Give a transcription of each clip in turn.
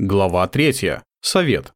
Глава третья. Совет.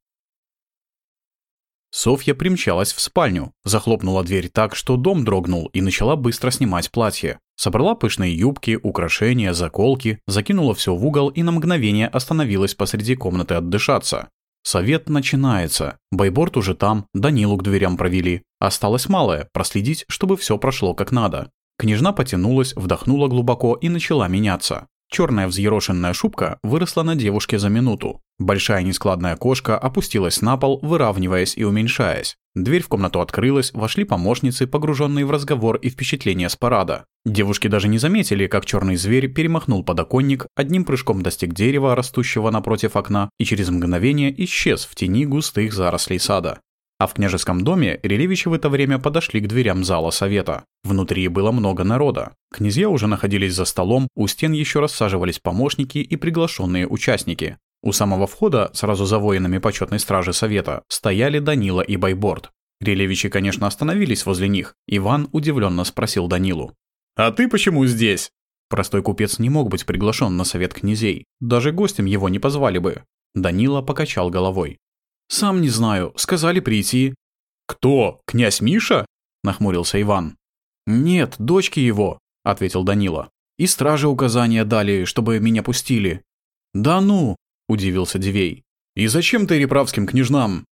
Софья примчалась в спальню, захлопнула дверь так, что дом дрогнул и начала быстро снимать платье. Собрала пышные юбки, украшения, заколки, закинула все в угол и на мгновение остановилась посреди комнаты отдышаться. Совет начинается. Байборд уже там, Данилу к дверям провели. Осталось малое – проследить, чтобы все прошло как надо. Княжна потянулась, вдохнула глубоко и начала меняться. Черная взъерошенная шубка выросла на девушке за минуту. Большая нескладная кошка опустилась на пол, выравниваясь и уменьшаясь. Дверь в комнату открылась, вошли помощницы, погруженные в разговор и впечатления с парада. Девушки даже не заметили, как черный зверь перемахнул подоконник, одним прыжком достиг дерева, растущего напротив окна, и через мгновение исчез в тени густых зарослей сада. А в княжеском доме Релевичи в это время подошли к дверям зала совета. Внутри было много народа. Князья уже находились за столом, у стен еще рассаживались помощники и приглашенные участники. У самого входа, сразу за воинами почетной стражи совета, стояли Данила и Байборд. Релевичи, конечно, остановились возле них. Иван удивленно спросил Данилу. «А ты почему здесь?» Простой купец не мог быть приглашен на совет князей. Даже гостем его не позвали бы. Данила покачал головой. «Сам не знаю. Сказали прийти». «Кто? Князь Миша?» – нахмурился Иван. «Нет, дочки его», – ответил Данила. «И стражи указания дали, чтобы меня пустили». «Да ну!» – удивился Дивей. «И зачем ты реправским княжнам?»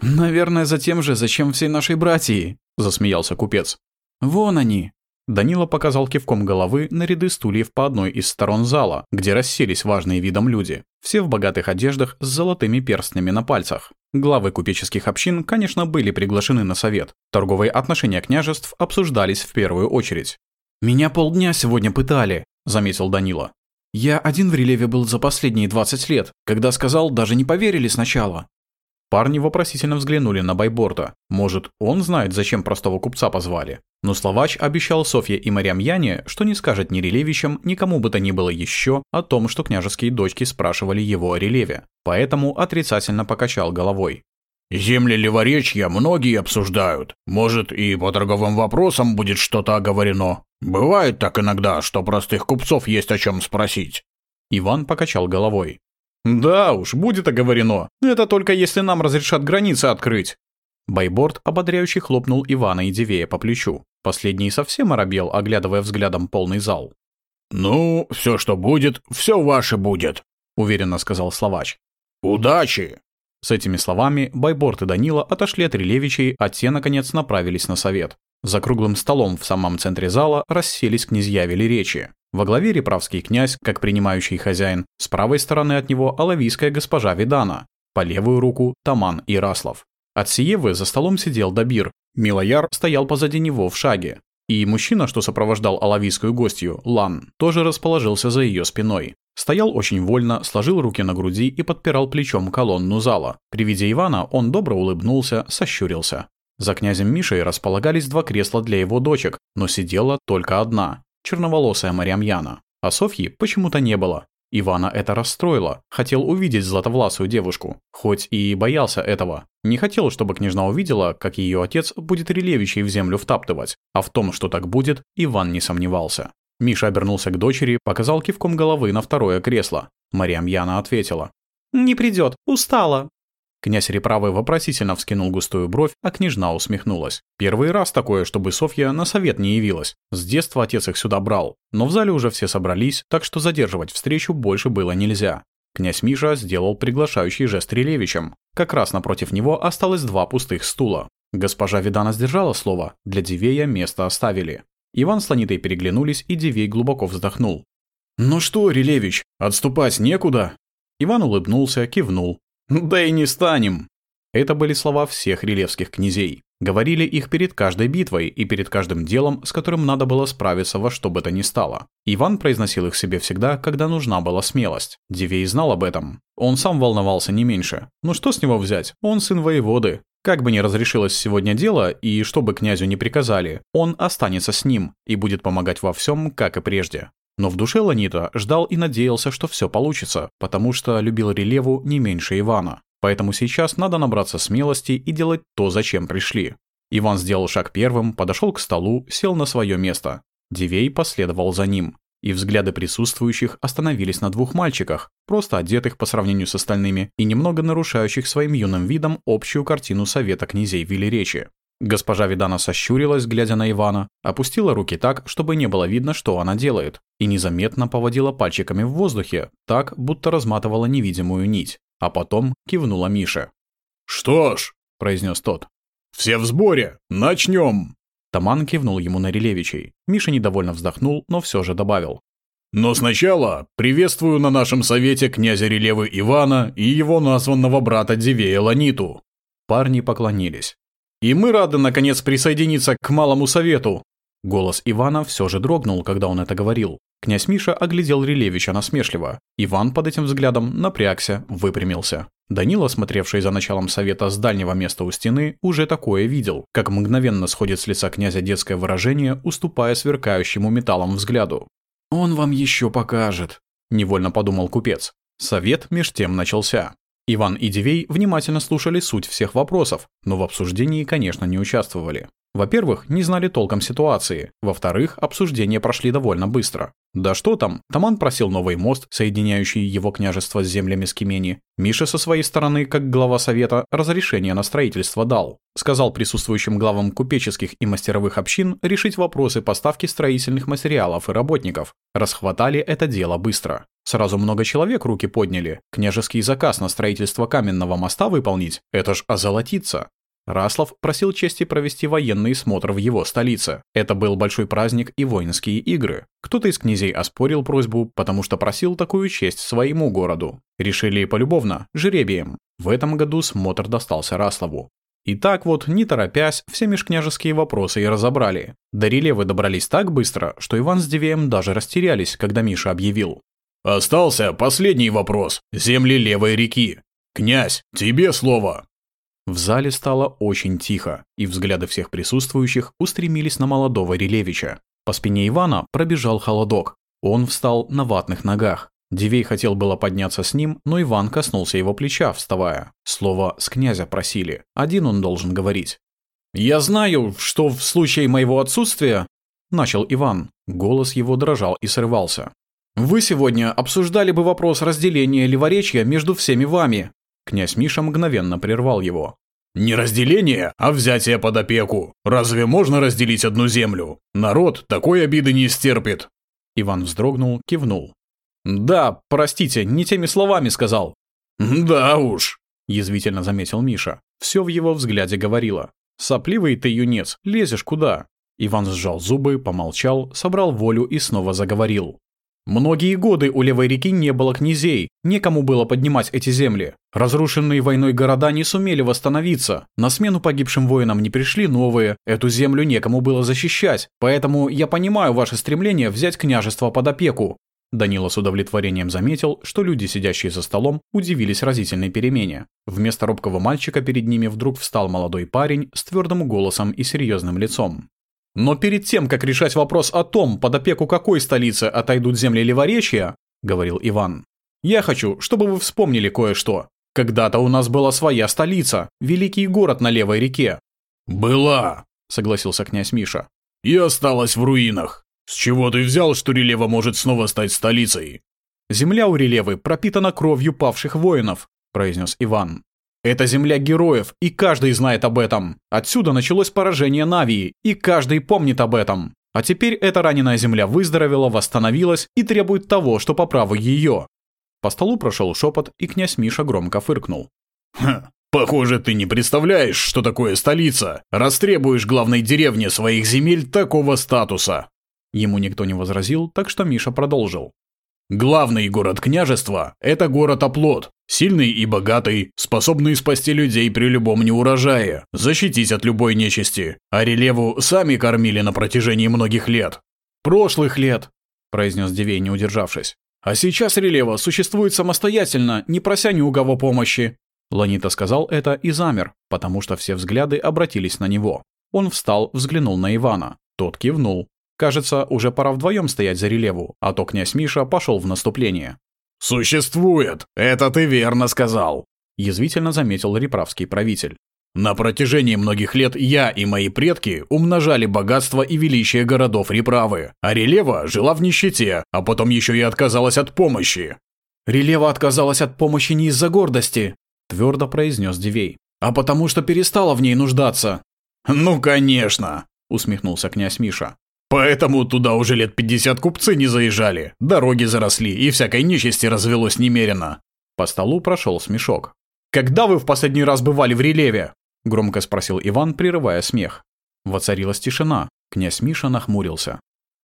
«Наверное, за тем же, зачем всей нашей братьи», – засмеялся купец. «Вон они». Данила показал кивком головы на ряды стульев по одной из сторон зала, где расселись важные видом люди. Все в богатых одеждах с золотыми перстнями на пальцах. Главы купеческих общин, конечно, были приглашены на совет. Торговые отношения княжеств обсуждались в первую очередь. «Меня полдня сегодня пытали», — заметил Данила. «Я один в релеве был за последние 20 лет. Когда сказал, даже не поверили сначала». Парни вопросительно взглянули на Байборта. Может, он знает, зачем простого купца позвали. Но Словач обещал Софье и Марьям Яне, что не скажет ни Релевичам, ни кому бы то ни было еще о том, что княжеские дочки спрашивали его о Релеве. Поэтому отрицательно покачал головой. «Земли Ливоречья многие обсуждают. Может, и по торговым вопросам будет что-то оговорено. Бывает так иногда, что простых купцов есть о чем спросить». Иван покачал головой. «Да уж, будет оговорено. Это только если нам разрешат границы открыть». Байборд ободряюще хлопнул Ивана и Дивея по плечу. Последний совсем оробел, оглядывая взглядом полный зал. «Ну, все, что будет, все ваше будет», — уверенно сказал Словач. «Удачи!» С этими словами Байборд и Данила отошли от Релевичей, а те, наконец, направились на совет. За круглым столом в самом центре зала расселись князья вели речи. Во главе реправский князь, как принимающий хозяин, с правой стороны от него алавийская госпожа Видана, по левую руку – Таман и Раслов. От Сиевы за столом сидел Дабир, Милояр стоял позади него в шаге. И мужчина, что сопровождал алавийскую гостью, Лан, тоже расположился за ее спиной. Стоял очень вольно, сложил руки на груди и подпирал плечом колонну зала. При виде Ивана он добро улыбнулся, сощурился. За князем Мишей располагались два кресла для его дочек, но сидела только одна черноволосая Марьямьяна. А Софьи почему-то не было. Ивана это расстроило. Хотел увидеть златовласую девушку. Хоть и боялся этого. Не хотел, чтобы княжна увидела, как ее отец будет релевичей в землю втаптывать. А в том, что так будет, Иван не сомневался. Миша обернулся к дочери, показал кивком головы на второе кресло. Марьямьяна ответила. «Не придет, устала». Князь Реправы вопросительно вскинул густую бровь, а княжна усмехнулась. Первый раз такое, чтобы Софья на совет не явилась. С детства отец их сюда брал. Но в зале уже все собрались, так что задерживать встречу больше было нельзя. Князь Миша сделал приглашающий жест Релевичем. Как раз напротив него осталось два пустых стула. Госпожа Видана сдержала слово, для Дивея место оставили. Иван с Ланитой переглянулись, и Дивей глубоко вздохнул. «Ну что, Релевич, отступать некуда?» Иван улыбнулся, кивнул. Да и не станем. Это были слова всех релевских князей. Говорили их перед каждой битвой и перед каждым делом, с которым надо было справиться во что бы то ни стало. Иван произносил их себе всегда, когда нужна была смелость. Дивей знал об этом. Он сам волновался не меньше. Ну что с него взять? Он сын воеводы. Как бы ни разрешилось сегодня дело, и что бы князю не приказали, он останется с ним и будет помогать во всем, как и прежде. Но в душе Ланита ждал и надеялся, что все получится, потому что любил Релеву не меньше Ивана. Поэтому сейчас надо набраться смелости и делать то, зачем пришли. Иван сделал шаг первым, подошел к столу, сел на свое место. Дивей последовал за ним. и взгляды присутствующих остановились на двух мальчиках, просто одетых по сравнению с остальными и немного нарушающих своим юным видом общую картину Совета князей Велеречи. Госпожа Видана сощурилась, глядя на Ивана, опустила руки так, чтобы не было видно, что она делает, и незаметно поводила пальчиками в воздухе, так, будто разматывала невидимую нить, а потом кивнула Мише. «Что ж», — произнес тот, — «все в сборе, начнем». Таман кивнул ему на Релевичей. Миша недовольно вздохнул, но все же добавил. «Но сначала приветствую на нашем совете князя Релевы Ивана и его названного брата Дивея Ланиту». Парни поклонились. «И мы рады, наконец, присоединиться к малому совету!» Голос Ивана все же дрогнул, когда он это говорил. Князь Миша оглядел Релевича насмешливо. Иван под этим взглядом напрягся, выпрямился. Данила, смотревший за началом совета с дальнего места у стены, уже такое видел, как мгновенно сходит с лица князя детское выражение, уступая сверкающему металлом взгляду. «Он вам еще покажет», — невольно подумал купец. Совет меж тем начался. Иван и Дивей внимательно слушали суть всех вопросов, но в обсуждении, конечно, не участвовали. Во-первых, не знали толком ситуации. Во-вторых, обсуждения прошли довольно быстро. Да что там, Таман просил новый мост, соединяющий его княжество с землями Скимени. Миша со своей стороны, как глава совета, разрешение на строительство дал. Сказал присутствующим главам купеческих и мастеровых общин решить вопросы поставки строительных материалов и работников. Расхватали это дело быстро. Сразу много человек руки подняли. Княжеский заказ на строительство каменного моста выполнить – это ж озолотиться. Раслов просил чести провести военный смотр в его столице. Это был большой праздник и воинские игры. Кто-то из князей оспорил просьбу, потому что просил такую честь своему городу. Решили полюбовно, жеребием. В этом году смотр достался Раслову. И так вот, не торопясь, все межкняжеские вопросы и разобрали. До релевы добрались так быстро, что Иван с Дивеем даже растерялись, когда Миша объявил. «Остался последний вопрос. Земли левой реки. Князь, тебе слово!» В зале стало очень тихо, и взгляды всех присутствующих устремились на молодого Релевича. По спине Ивана пробежал холодок. Он встал на ватных ногах. Дивей хотел было подняться с ним, но Иван коснулся его плеча, вставая. Слово «с князя» просили. Один он должен говорить. «Я знаю, что в случае моего отсутствия...» Начал Иван. Голос его дрожал и срывался. «Вы сегодня обсуждали бы вопрос разделения Ливоречья между всеми вами. Князь Миша мгновенно прервал его. «Не разделение, а взятие под опеку. Разве можно разделить одну землю? Народ такой обиды не стерпит». Иван вздрогнул, кивнул. «Да, простите, не теми словами сказал». «Да уж», — язвительно заметил Миша. Все в его взгляде говорило. «Сопливый ты юнец, лезешь куда?» Иван сжал зубы, помолчал, собрал волю и снова заговорил. Многие годы у левой реки не было князей, некому было поднимать эти земли. Разрушенные войной города не сумели восстановиться, на смену погибшим воинам не пришли новые, эту землю некому было защищать, поэтому я понимаю ваше стремление взять княжество под опеку. Данила с удовлетворением заметил, что люди, сидящие за столом, удивились разительной перемене. Вместо робкого мальчика перед ними вдруг встал молодой парень с твердым голосом и серьезным лицом. Но перед тем, как решать вопрос о том, под опеку какой столицы отойдут земли Ливоречья, говорил Иван, я хочу, чтобы вы вспомнили кое-что. Когда-то у нас была своя столица, великий город на левой реке. Была, согласился князь Миша. И осталась в руинах. С чего ты взял, что Релева может снова стать столицей? Земля у Релевы пропитана кровью павших воинов, произнес Иван. Это земля героев, и каждый знает об этом. Отсюда началось поражение Навии, и каждый помнит об этом. А теперь эта раненая земля выздоровела, восстановилась и требует того, что по праву ее. По столу прошел шепот, и князь Миша громко фыркнул. «Ха, похоже, ты не представляешь, что такое столица. Растребуешь главной деревне своих земель такого статуса». Ему никто не возразил, так что Миша продолжил. Главный город княжества – это город Оплот. Сильный и богатый, способный спасти людей при любом неурожае, защитить от любой нечисти. А релеву сами кормили на протяжении многих лет. «Прошлых лет», – произнес Дивей, не удержавшись. «А сейчас релева существует самостоятельно, не прося ни у кого помощи». Ланита сказал это и замер, потому что все взгляды обратились на него. Он встал, взглянул на Ивана. Тот кивнул. Кажется, уже пора вдвоем стоять за релеву, а то князь Миша пошел в наступление. «Существует! Это ты верно сказал!» – язвительно заметил реправский правитель. На протяжении многих лет я и мои предки умножали богатство и величие городов Реправы, а Релева жила в нищете, а потом еще и отказалась от помощи. «Релева отказалась от помощи не из-за гордости», – твердо произнес Дивей, – «а потому что перестала в ней нуждаться». «Ну, конечно», – усмехнулся князь Миша. «Поэтому туда уже лет пятьдесят купцы не заезжали, дороги заросли и всякой нечисти развелось немерено». По столу прошел смешок. «Когда вы в последний раз бывали в Релеве?» Громко спросил Иван, прерывая смех. Воцарилась тишина. Князь Миша нахмурился.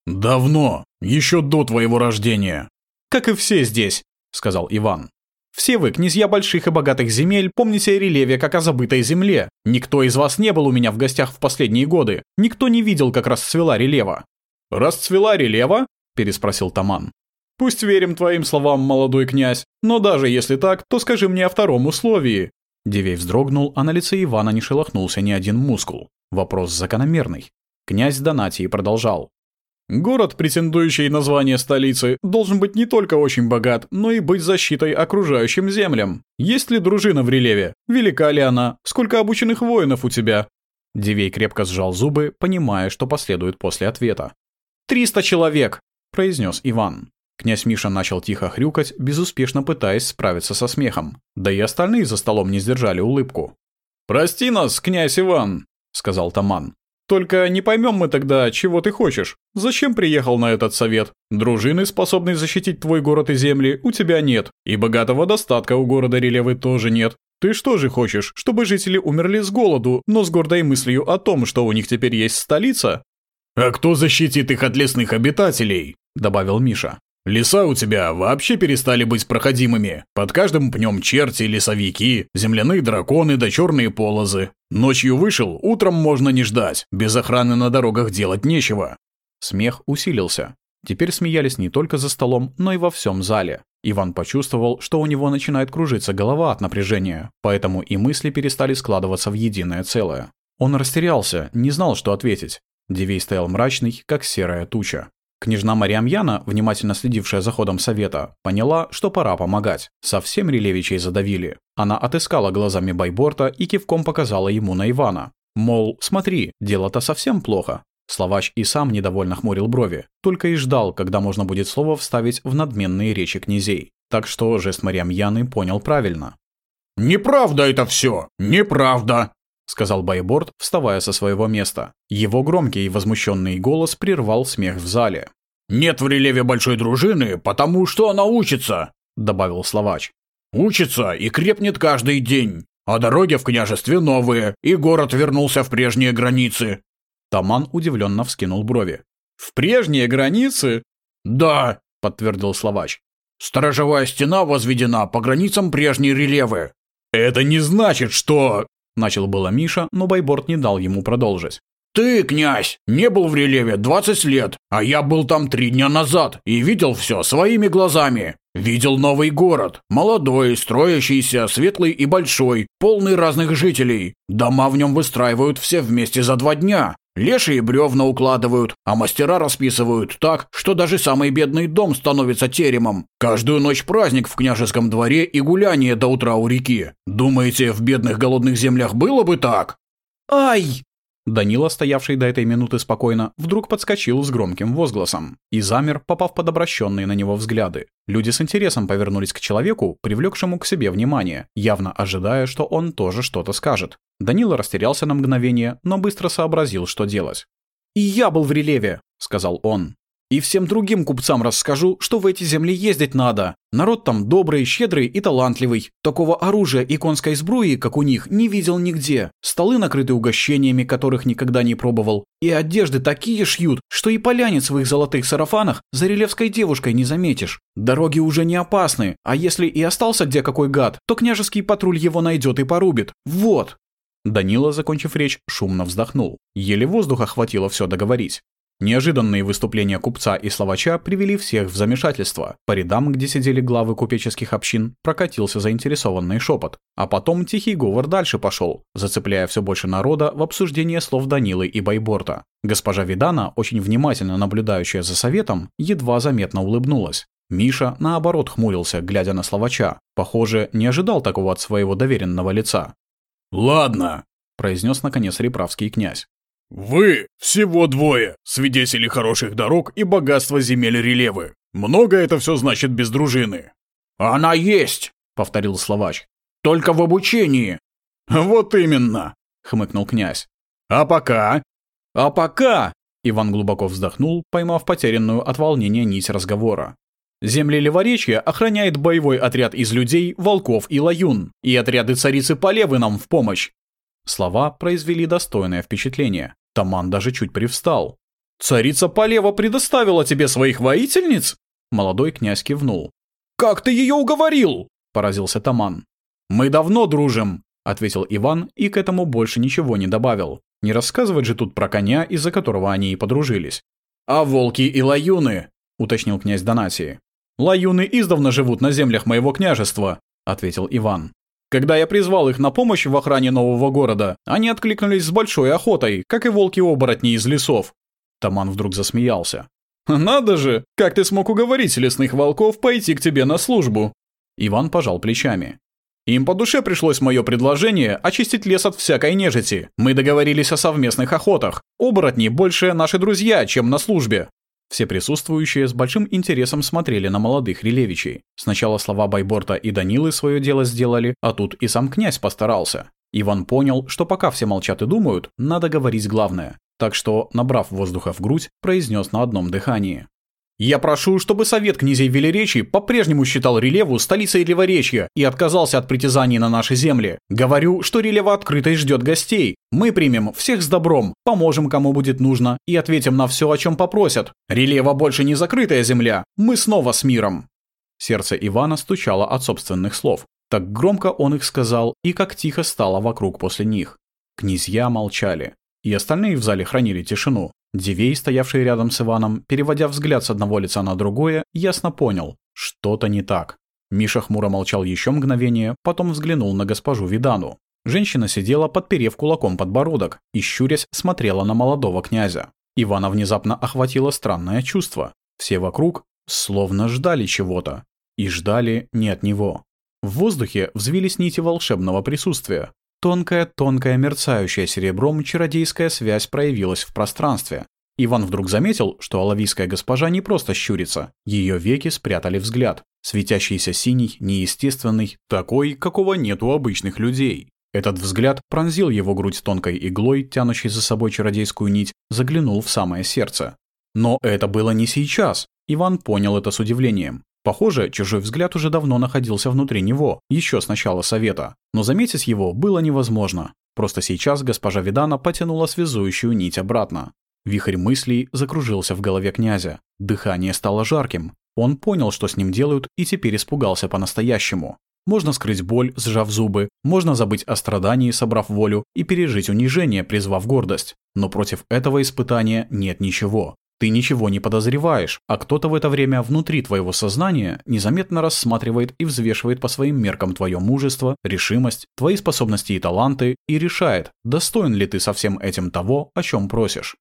«Давно, еще до твоего рождения». «Как и все здесь», — сказал Иван. «Все вы, князья больших и богатых земель, помните о Релеве как о забытой земле. Никто из вас не был у меня в гостях в последние годы. Никто не видел, как расцвела Релева». «Расцвела Релева?» — переспросил Таман. «Пусть верим твоим словам, молодой князь, но даже если так, то скажи мне о втором условии. Дивей вздрогнул, а на лице Ивана не шелохнулся ни один мускул. Вопрос закономерный. Князь Донатий продолжал. Город, претендующий на звание столицы, должен быть не только очень богат, но и быть защитой окружающим землям. Есть ли дружина в Релеве? Велика ли она? Сколько обученных воинов у тебя? Дивей крепко сжал зубы, понимая, что последует после ответа. «Триста человек!» – произнес Иван. Князь Миша начал тихо хрюкать, безуспешно пытаясь справиться со смехом. Да и остальные за столом не сдержали улыбку. «Прости нас, князь Иван», — сказал Таман. «Только не поймем мы тогда, чего ты хочешь. Зачем приехал на этот совет? Дружины, способной защитить твой город и земли, у тебя нет. И богатого достатка у города Релевы тоже нет. Ты что же хочешь, чтобы жители умерли с голоду, но с гордой мыслью о том, что у них теперь есть столица?» «А кто защитит их от лесных обитателей?» — добавил Миша. Леса у тебя вообще перестали быть проходимыми. Под каждым пнем черти, лесовики, земляные драконы да черные полозы. Ночью вышел, утром можно не ждать. Без охраны на дорогах делать нечего. Смех усилился. Теперь смеялись не только за столом, но и во всем зале. Иван почувствовал, что у него начинает кружиться голова от напряжения, поэтому и мысли перестали складываться в единое целое. Он растерялся, не знал, что ответить. Дивей стоял мрачный, как серая туча. Княжна Мариамьяна, внимательно следившая за ходом совета, поняла, что пора помогать. Совсем Релевичей задавили. Она отыскала глазами Байборта и кивком показала ему на Ивана. Мол, смотри, дело-то совсем плохо. Словач и сам недовольно хмурил брови, только и ждал, когда можно будет слово вставить в надменные речи князей. Так что жест Мариамьяны понял правильно. «Неправда это все! Неправда!» — сказал Байборд, вставая со своего места. Его громкий и возмущенный голос прервал смех в зале. «Нет в релеве большой дружины, потому что она учится», — добавил Словач. «Учится и крепнет каждый день, а дороги в княжестве новые, и город вернулся в прежние границы». Таман удивленно вскинул брови. «В прежние границы?» «Да», — подтвердил Словач. «Сторожевая стена возведена по границам прежней релевы». «Это не значит, что...» Начал было Миша, но Байборд не дал ему продолжить. «Ты, князь, не был в релеве 20 лет, а я был там три дня назад и видел все своими глазами. Видел новый город, молодой, строящийся, светлый и большой, полный разных жителей. Дома в нем выстраивают все вместе за два дня. Лешие бревна укладывают, а мастера расписывают так, что даже самый бедный дом становится теремом. Каждую ночь праздник в княжеском дворе и гуляние до утра у реки. Думаете, в бедных голодных землях было бы так? «Ай!» Данила, стоявший до этой минуты спокойно, вдруг подскочил с громким возгласом и замер, попав под обращенные на него взгляды. Люди с интересом повернулись к человеку, привлекшему к себе внимание, явно ожидая, что он тоже что-то скажет. Данила растерялся на мгновение, но быстро сообразил, что делать. «И я был в релеве», — сказал он. И всем другим купцам расскажу, что в эти земли ездить надо. Народ там добрый, щедрый и талантливый. Такого оружия и конской сбруи, как у них, не видел нигде. Столы накрыты угощениями, которых никогда не пробовал. И одежды такие шьют, что и полянец в их золотых сарафанах за релевской девушкой не заметишь. Дороги уже не опасны, а если и остался где какой гад, то княжеский патруль его найдет и порубит. Вот. Данила, закончив речь, шумно вздохнул. Еле воздуха хватило все договорить. Неожиданные выступления купца и словача привели всех в замешательство. По рядам, где сидели главы купеческих общин, прокатился заинтересованный шепот. А потом тихий говор дальше пошел, зацепляя все больше народа в обсуждение слов Данилы и Байборта. Госпожа Видана, очень внимательно наблюдающая за советом, едва заметно улыбнулась. Миша, наоборот, хмурился, глядя на словача. Похоже, не ожидал такого от своего доверенного лица. «Ладно», произнес наконец Реправский князь. «Вы всего двое, свидетели хороших дорог и богатства земель Релевы. Много это все значит без дружины». «Она есть», — повторил Словач. «Только в обучении». «Вот именно», — хмыкнул князь. «А пока?» «А пока...» — Иван глубоко вздохнул, поймав потерянную от волнения нить разговора. Земли Леворечья охраняет боевой отряд из людей, волков и лаюн, и отряды царицы Полевы нам в помощь. Слова произвели достойное впечатление. Таман даже чуть привстал. «Царица Полева предоставила тебе своих воительниц?» Молодой князь кивнул. «Как ты ее уговорил?» – поразился Таман. «Мы давно дружим», – ответил Иван и к этому больше ничего не добавил. Не рассказывать же тут про коня, из-за которого они и подружились. «А волки и лаюны?» – уточнил князь Донатии. «Лаюны издавна живут на землях моего княжества», – ответил Иван. Когда я призвал их на помощь в охране нового города, они откликнулись с большой охотой, как и волки-оборотни из лесов. Таман вдруг засмеялся. «Надо же! Как ты смог уговорить лесных волков пойти к тебе на службу?» Иван пожал плечами. «Им по душе пришлось мое предложение очистить лес от всякой нежити. Мы договорились о совместных охотах. Оборотни больше наши друзья, чем на службе. Все присутствующие с большим интересом смотрели на молодых Релевичей. Сначала слова Байборта и Данилы свое дело сделали, а тут и сам князь постарался. Иван понял, что пока все молчат и думают, надо говорить главное. Так что, набрав воздуха в грудь, произнес на одном дыхании. Я прошу, чтобы Совет князей Велеречи по-прежнему считал Релеву столицей Леворечья и отказался от притязаний на наши земли. Говорю, что Релева открыто и ждет гостей. Мы примем всех с добром, поможем кому будет нужно и ответим на все, о чем попросят. Релева больше не закрытая земля, мы снова с миром». Сердце Ивана стучало от собственных слов. Так громко он их сказал, и как тихо стало вокруг после них. Князья молчали, и остальные в зале хранили тишину. Дивей, стоявший рядом с Иваном, переводя взгляд с одного лица на другое, ясно понял – что-то не так. Миша хмуро молчал еще мгновение, потом взглянул на госпожу Видану. Женщина сидела, подперев кулаком подбородок, и, щурясь, смотрела на молодого князя. Ивана внезапно охватило странное чувство. Все вокруг словно ждали чего-то. И ждали не от него. В воздухе взвились нити волшебного присутствия. Тонкая-тонкая мерцающая серебром чародейская связь проявилась в пространстве. Иван вдруг заметил, что алавийская госпожа не просто щурится, ее веки спрятали взгляд, светящийся синий, неестественный, такой, какого нет у обычных людей. Этот взгляд пронзил его грудь тонкой иглой, тянущей за собой чародейскую нить, заглянул в самое сердце. Но это было не сейчас. Иван понял это с удивлением. Похоже, чужой взгляд уже давно находился внутри него, еще с начала совета. Но заметить его было невозможно. Просто сейчас госпожа Видана потянула связующую нить обратно. Вихрь мыслей закружился в голове князя. Дыхание стало жарким. Он понял, что с ним делают, и теперь испугался по-настоящему. Можно скрыть боль, сжав зубы, можно забыть о страдании, собрав волю, и пережить унижение, призвав гордость. Но против этого испытания нет ничего. Ты ничего не подозреваешь, а кто-то в это время внутри твоего сознания незаметно рассматривает и взвешивает по своим меркам твое мужество, решимость, твои способности и таланты и решает, достоин ли ты со всем этим того, о чем просишь.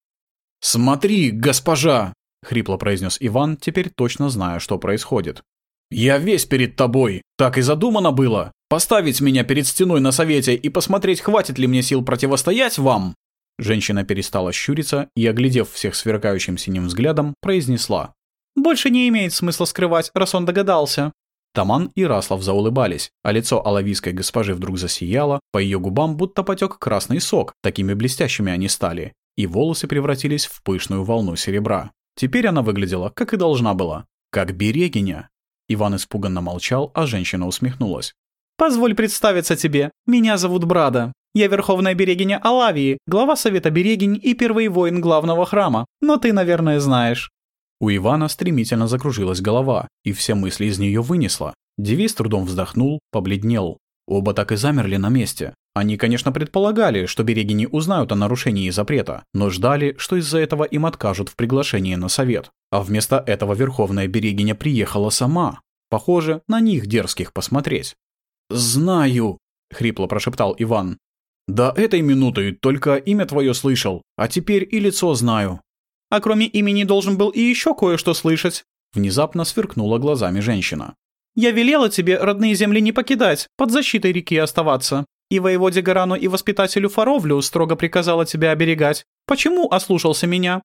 «Смотри, госпожа!» — хрипло произнес Иван, теперь точно зная, что происходит. «Я весь перед тобой. Так и задумано было. Поставить меня перед стеной на совете и посмотреть, хватит ли мне сил противостоять вам?» Женщина перестала щуриться и, оглядев всех сверкающим синим взглядом, произнесла. «Больше не имеет смысла скрывать, раз он догадался». Таман и Раслов заулыбались, а лицо алавийской госпожи вдруг засияло, по ее губам будто потек красный сок, такими блестящими они стали, и волосы превратились в пышную волну серебра. Теперь она выглядела, как и должна была, как берегиня. Иван испуганно молчал, а женщина усмехнулась. «Позволь представиться тебе. Меня зовут Брада. Я Верховная Берегиня Алавии, глава Совета Берегинь и первый воин главного храма. Но ты, наверное, знаешь». У Ивана стремительно закружилась голова, и все мысли из нее вынесло. Диви с трудом вздохнул, побледнел. Оба так и замерли на месте. Они, конечно, предполагали, что берегини узнают о нарушении запрета, но ждали, что из-за этого им откажут в приглашении на совет. А вместо этого Верховная Берегиня приехала сама. Похоже, на них дерзких посмотреть. «Знаю», — хрипло прошептал Иван. До этой минуты только имя твое слышал, а теперь и лицо знаю. А кроме имени должен был и еще кое-что слышать. Внезапно сверкнула глазами женщина. Я велела тебе родные земли не покидать, под защитой реки оставаться. и воеводе Гарану и воспитателю Фаровлю строго приказала тебя оберегать. Почему ослушался меня?»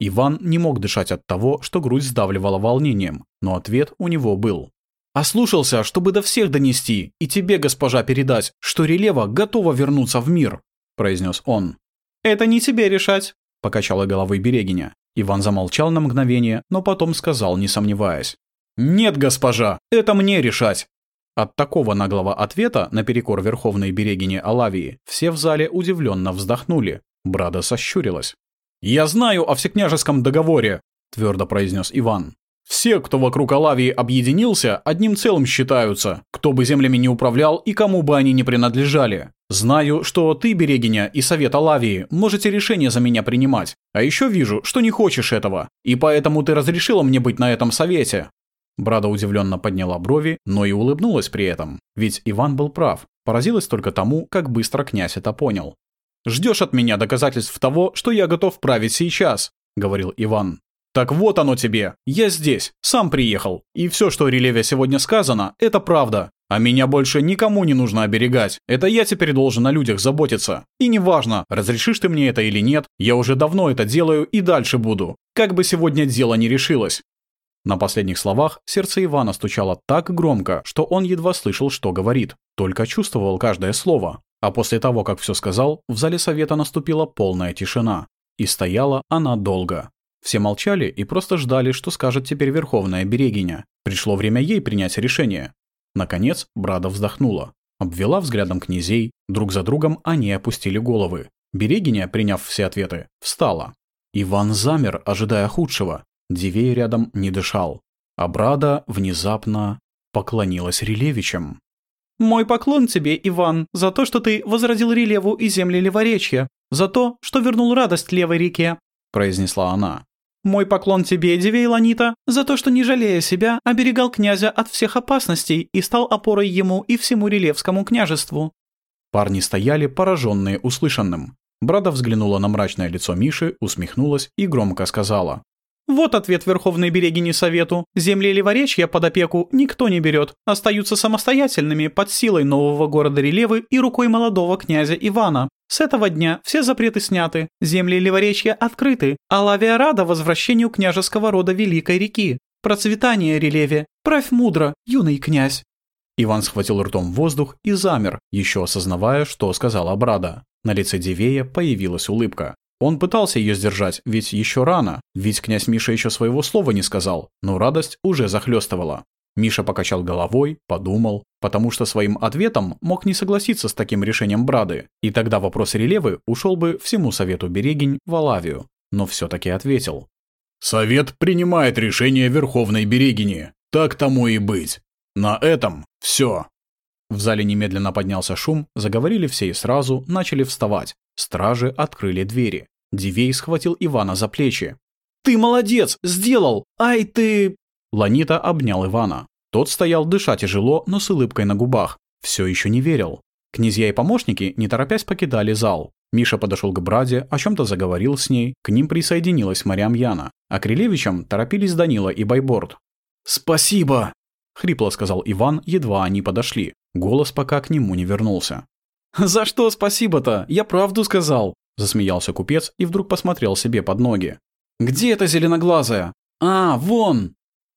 Иван не мог дышать от того, что грудь сдавливала волнением, но ответ у него был. «Ослушался, чтобы до всех донести, и тебе, госпожа, передать, что Релева готова вернуться в мир», — произнес он. «Это не тебе решать», — покачала головой Берегиня. Иван замолчал на мгновение, но потом сказал, не сомневаясь. «Нет, госпожа, это мне решать!» От такого наглого ответа, наперекор Верховной Берегине Алавии, все в зале удивленно вздохнули. Брада сощурилась. «Я знаю о всекняжеском договоре», — твердо произнес Иван. «Все, кто вокруг Алавии объединился, одним целым считаются, кто бы землями не управлял и кому бы они не принадлежали. Знаю, что ты, Берегиня, и Совет Алавии можете решение за меня принимать. А еще вижу, что не хочешь этого, и поэтому ты разрешила мне быть на этом совете». Брада удивленно подняла брови, но и улыбнулась при этом. Ведь Иван был прав. Поразилась только тому, как быстро князь это понял. Ждешь от меня доказательств того, что я готов править сейчас», — говорил Иван. «Так вот оно тебе. Я здесь, сам приехал. И все, что Релеве сегодня сказано, это правда. А меня больше никому не нужно оберегать. Это я теперь должен о людях заботиться. И неважно, разрешишь ты мне это или нет, я уже давно это делаю и дальше буду. Как бы сегодня дело не решилось». На последних словах сердце Ивана стучало так громко, что он едва слышал, что говорит, только чувствовал каждое слово. А после того, как все сказал, в зале совета наступила полная тишина. И стояла она долго. Все молчали и просто ждали, что скажет теперь Верховная Берегиня. Пришло время ей принять решение. Наконец, Брада вздохнула. Обвела взглядом князей, друг за другом они опустили головы. Берегиня, приняв все ответы, встала. Иван замер, ожидая худшего. Дивей рядом не дышал. А Брада внезапно поклонилась Релевичам. Мой поклон тебе, Иван, за то, что ты возродил Релеву и земли Леворечья, за то, что вернул радость Левой реке», — произнесла она. «Мой поклон тебе, Дивей Ланита, за то, что, не жалея себя, оберегал князя от всех опасностей и стал опорой ему и всему Релевскому княжеству». Парни стояли, пораженные услышанным. Брада взглянула на мрачное лицо Миши, усмехнулась и громко сказала. Вот ответ Верховной Берегини Совету. Земли Ливоречья под опеку никто не берет, остаются самостоятельными под силой нового города Релевы и рукой молодого князя Ивана. С этого дня все запреты сняты, земли Ливоречья открыты, а Лавия рада возвращению княжеского рода Великой реки. Процветание Релеве, правь мудро, юный князь. Иван схватил ртом воздух и замер, еще осознавая, что сказала Брада. На лице Дивея появилась улыбка. Он пытался ее сдержать, ведь еще рано, ведь князь Миша еще своего слова не сказал, но радость уже захлестывала. Миша покачал головой, подумал, потому что своим ответом мог не согласиться с таким решением Брады, и тогда вопрос релевы ушел бы всему совету Берегинь в Алавию, но все-таки ответил. «Совет принимает решение Верховной Берегини, так тому и быть. На этом все». В зале немедленно поднялся шум, заговорили все и сразу начали вставать. Стражи открыли двери. Дивей схватил Ивана за плечи. «Ты молодец! Сделал! Ай ты...» Ланита обнял Ивана. Тот стоял дыша тяжело, но с улыбкой на губах. Все еще не верил. Князья и помощники, не торопясь, покидали зал. Миша подошел к Браде, о чем-то заговорил с ней, к ним присоединилась Мариам Яна, а к Релевичам торопились Данила и Байборд. «Спасибо!» — хрипло сказал Иван, едва они подошли. Голос пока к нему не вернулся. «За что спасибо-то? Я правду сказал!» — засмеялся купец и вдруг посмотрел себе под ноги. «Где эта зеленоглазая? А, вон!»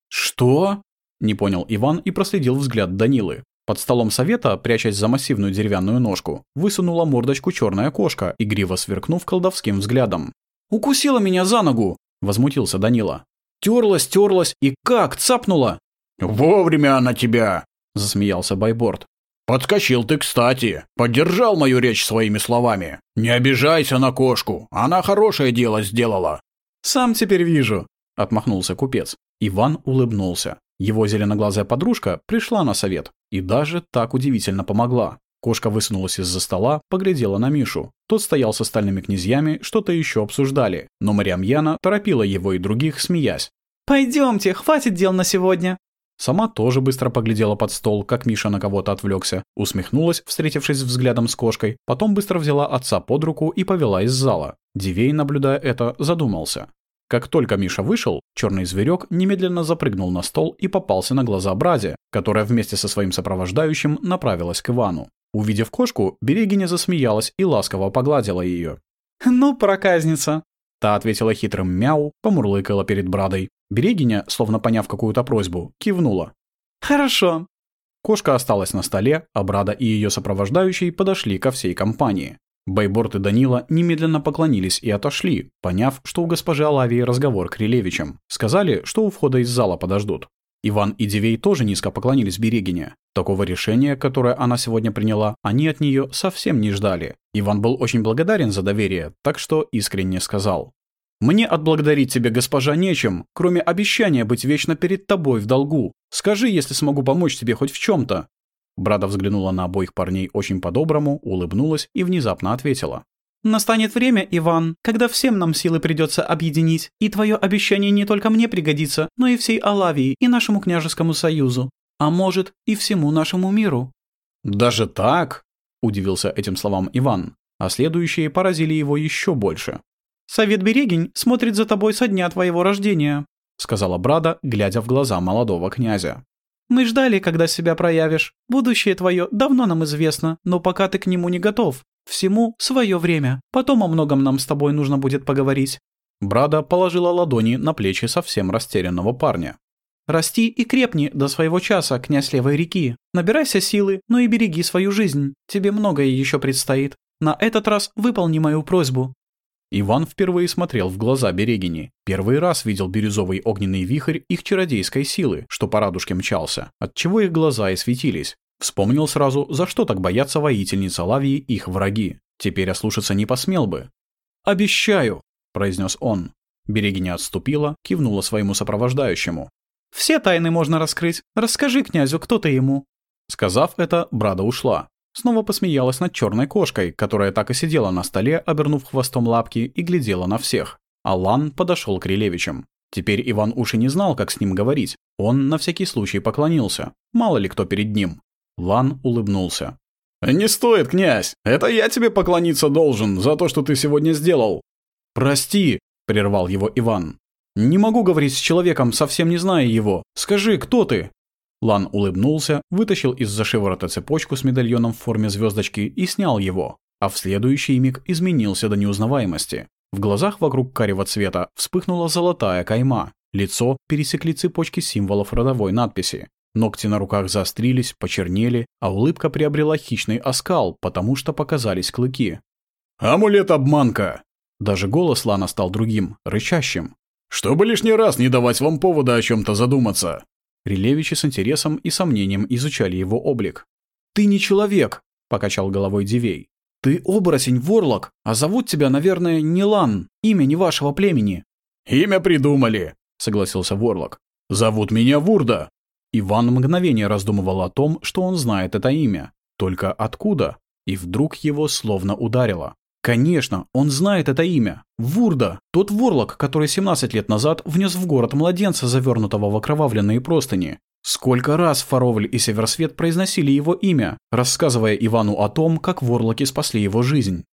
«Что?» — не понял Иван и проследил взгляд Данилы. Под столом совета, прячась за массивную деревянную ножку, высунула мордочку черная кошка, игриво сверкнув колдовским взглядом. «Укусила меня за ногу!» — возмутился Данила. «Терлась, терлась и как цапнула!» «Вовремя она тебя!» — засмеялся Байборд. «Подскочил ты кстати, поддержал мою речь своими словами. Не обижайся на кошку, она хорошее дело сделала». «Сам теперь вижу», — отмахнулся купец. Иван улыбнулся. Его зеленоглазая подружка пришла на совет и даже так удивительно помогла. Кошка высунулась из-за стола, поглядела на Мишу. Тот стоял с остальными князьями, что-то еще обсуждали, но Мариам Яна торопила его и других, смеясь. «Пойдемте, хватит дел на сегодня. Сама тоже быстро поглядела под стол, как Миша на кого-то отвлекся, усмехнулась, встретившись взглядом с кошкой, потом быстро взяла отца под руку и повела из зала. Дивей, наблюдая это, задумался. Как только Миша вышел, черный зверек немедленно запрыгнул на стол и попался на глаза Бразе, которая вместе со своим сопровождающим направилась к Ивану. Увидев кошку, Берегиня засмеялась и ласково погладила ее. «Ну, проказница!» Та ответила хитрым мяу, помурлыкала перед Брадой. Берегиня, словно поняв какую-то просьбу, кивнула. «Хорошо». Кошка осталась на столе, а Брада и ее сопровождающий подошли ко всей компании. Байборт и Данила немедленно поклонились и отошли, поняв, что у госпожи Алавии разговор к Релевичам. Сказали, что у входа из зала подождут. Иван и Дивей тоже низко поклонились Берегине. Такого решения, которое она сегодня приняла, они от нее совсем не ждали. Иван был очень благодарен за доверие, так что искренне сказал. «Мне отблагодарить тебя, госпожа, нечем, кроме обещания быть вечно перед тобой в долгу. Скажи, если смогу помочь тебе хоть в чем то Брада взглянула на обоих парней очень по-доброму, улыбнулась и внезапно ответила. «Настанет время, Иван, когда всем нам силы придется объединить, и твое обещание не только мне пригодится, но и всей Алавии и нашему княжескому союзу, а может, и всему нашему миру». «Даже так?» – удивился этим словам Иван, а следующие поразили его еще больше. «Совет Берегинь смотрит за тобой со дня твоего рождения», – сказала Брада, глядя в глаза молодого князя. Мы ждали, когда себя проявишь. Будущее твое давно нам известно, но пока ты к нему не готов. Всему свое время. Потом о многом нам с тобой нужно будет поговорить». Брада положила ладони на плечи совсем растерянного парня. «Расти и крепни до своего часа, князь Левой реки. Набирайся силы, но и береги свою жизнь. Тебе многое еще предстоит. На этот раз выполни мою просьбу. Иван впервые смотрел в глаза Берегини. Первый раз видел бирюзовый огненный вихрь их чародейской силы, что по радужке мчался, отчего их глаза и светились. Вспомнил сразу, за что так боятся воительница Лавии их враги. Теперь ослушаться не посмел бы. «Обещаю», — произнес он. Берегиня отступила, кивнула своему сопровождающему. «Все тайны можно раскрыть. Расскажи князю, кто ты ему». Сказав это, Брада ушла снова посмеялась над черной кошкой, которая так и сидела на столе, обернув хвостом лапки и глядела на всех. Алан подошел к Релевичам. Теперь Иван уж и не знал, как с ним говорить. Он на всякий случай поклонился. Мало ли кто перед ним. Лан улыбнулся. «Не стоит, князь. Это я тебе поклониться должен за то, что ты сегодня сделал». «Прости», — прервал его Иван. «Не могу говорить с человеком, совсем не зная его. Скажи, кто ты?» Лан улыбнулся, вытащил из-за шиворота цепочку с медальоном в форме звездочки и снял его, а в следующий миг изменился до неузнаваемости. В глазах вокруг карего цвета вспыхнула золотая кайма, лицо пересекли цепочки символов родовой надписи. Ногти на руках заострились, почернели, а улыбка приобрела хищный оскал, потому что показались клыки. «Амулет-обманка!» Даже голос Лана стал другим, рычащим. «Чтобы лишний раз не давать вам повода о чем то задуматься. Релевичи с интересом и сомнением изучали его облик. «Ты не человек», — покачал головой Дивей. «Ты оборотень, ворлок, а зовут тебя, наверное, Нилан, имя не вашего племени». «Имя придумали», — согласился ворлок. «Зовут меня Вурда». Иван мгновение раздумывал о том, что он знает это имя. Только откуда? И вдруг его словно ударило. Конечно, он знает это имя. Вурда, тот ворлок, который 17 лет назад внес в город младенца, завернутого в окровавленные простыни. Сколько раз Фаровль и Северсвет произносили его имя, рассказывая Ивану о том, как ворлоки спасли его жизнь.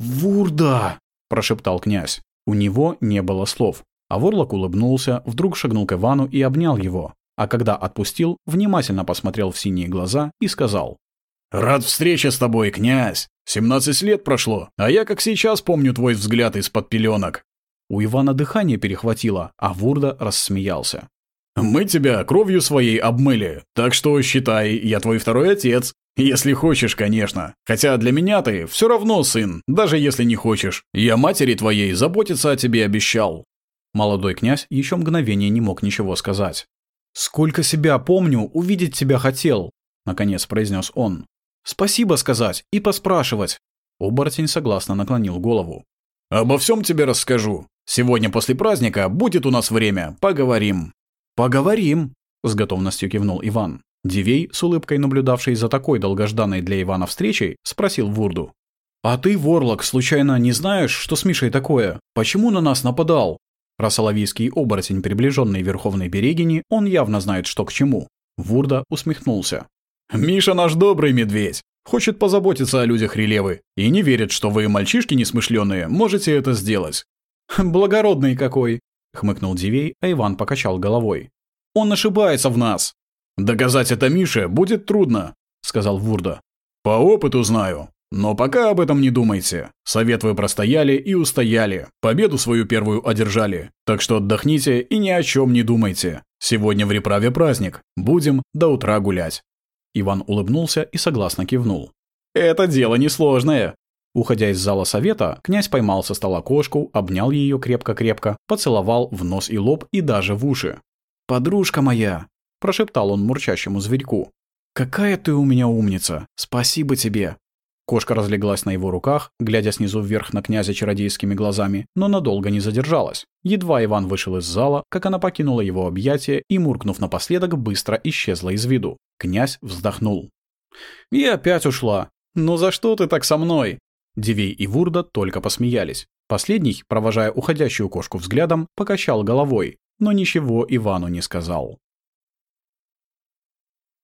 «Вурда!» – прошептал князь. У него не было слов. А ворлок улыбнулся, вдруг шагнул к Ивану и обнял его. А когда отпустил, внимательно посмотрел в синие глаза и сказал. «Рад встрече с тобой, князь! Семнадцать лет прошло, а я как сейчас помню твой взгляд из-под пеленок». У Ивана дыхание перехватило, а Вурда рассмеялся. «Мы тебя кровью своей обмыли, так что, считай, я твой второй отец. Если хочешь, конечно. Хотя для меня ты все равно сын, даже если не хочешь. Я матери твоей заботиться о тебе обещал». Молодой князь еще мгновение не мог ничего сказать. «Сколько себя помню, увидеть тебя хотел», — наконец произнес он. Спасибо сказать и поспрашивать. Оборотень согласно наклонил голову. «Обо всем тебе расскажу. Сегодня после праздника будет у нас время, поговорим». «Поговорим», — с готовностью кивнул Иван. Дивей, с улыбкой наблюдавший за такой долгожданной для Ивана встречей, спросил Вурду. «А ты, Ворлок, случайно не знаешь, что с Мишей такое? Почему на нас нападал?» Росоловийский оборотень, приближенный Верховной Берегини, он явно знает, что к чему. Вурда усмехнулся. Миша наш добрый медведь. Хочет позаботиться о людях Релевы и не верит, что вы, мальчишки несмышленые, можете это сделать. Благородный какой, хмыкнул Дивей, а Иван покачал головой. Он ошибается в нас. Доказать это Мише будет трудно, сказал Вурда. По опыту знаю. Но пока об этом не думайте. Совет вы простояли и устояли. Победу свою первую одержали. Так что отдохните и ни о чем не думайте. Сегодня в Реправе праздник. Будем до утра гулять». Иван улыбнулся и согласно кивнул. «Это дело несложное». Уходя из зала совета, князь поймал со стола кошку, обнял ее крепко-крепко, поцеловал в нос и лоб и даже в уши. «Подружка моя!» – прошептал он мурчащему зверьку. «Какая ты у меня умница! Спасибо тебе!» Кошка разлеглась на его руках, глядя снизу вверх на князя чародейскими глазами, но надолго не задержалась. Едва Иван вышел из зала, как она покинула его объятия и, муркнув напоследок, быстро исчезла из виду. Князь вздохнул. «И опять ушла. Ну за что ты так со мной?» Дивей и Вурда только посмеялись. Последний, провожая уходящую кошку взглядом, покачал головой, но ничего Ивану не сказал.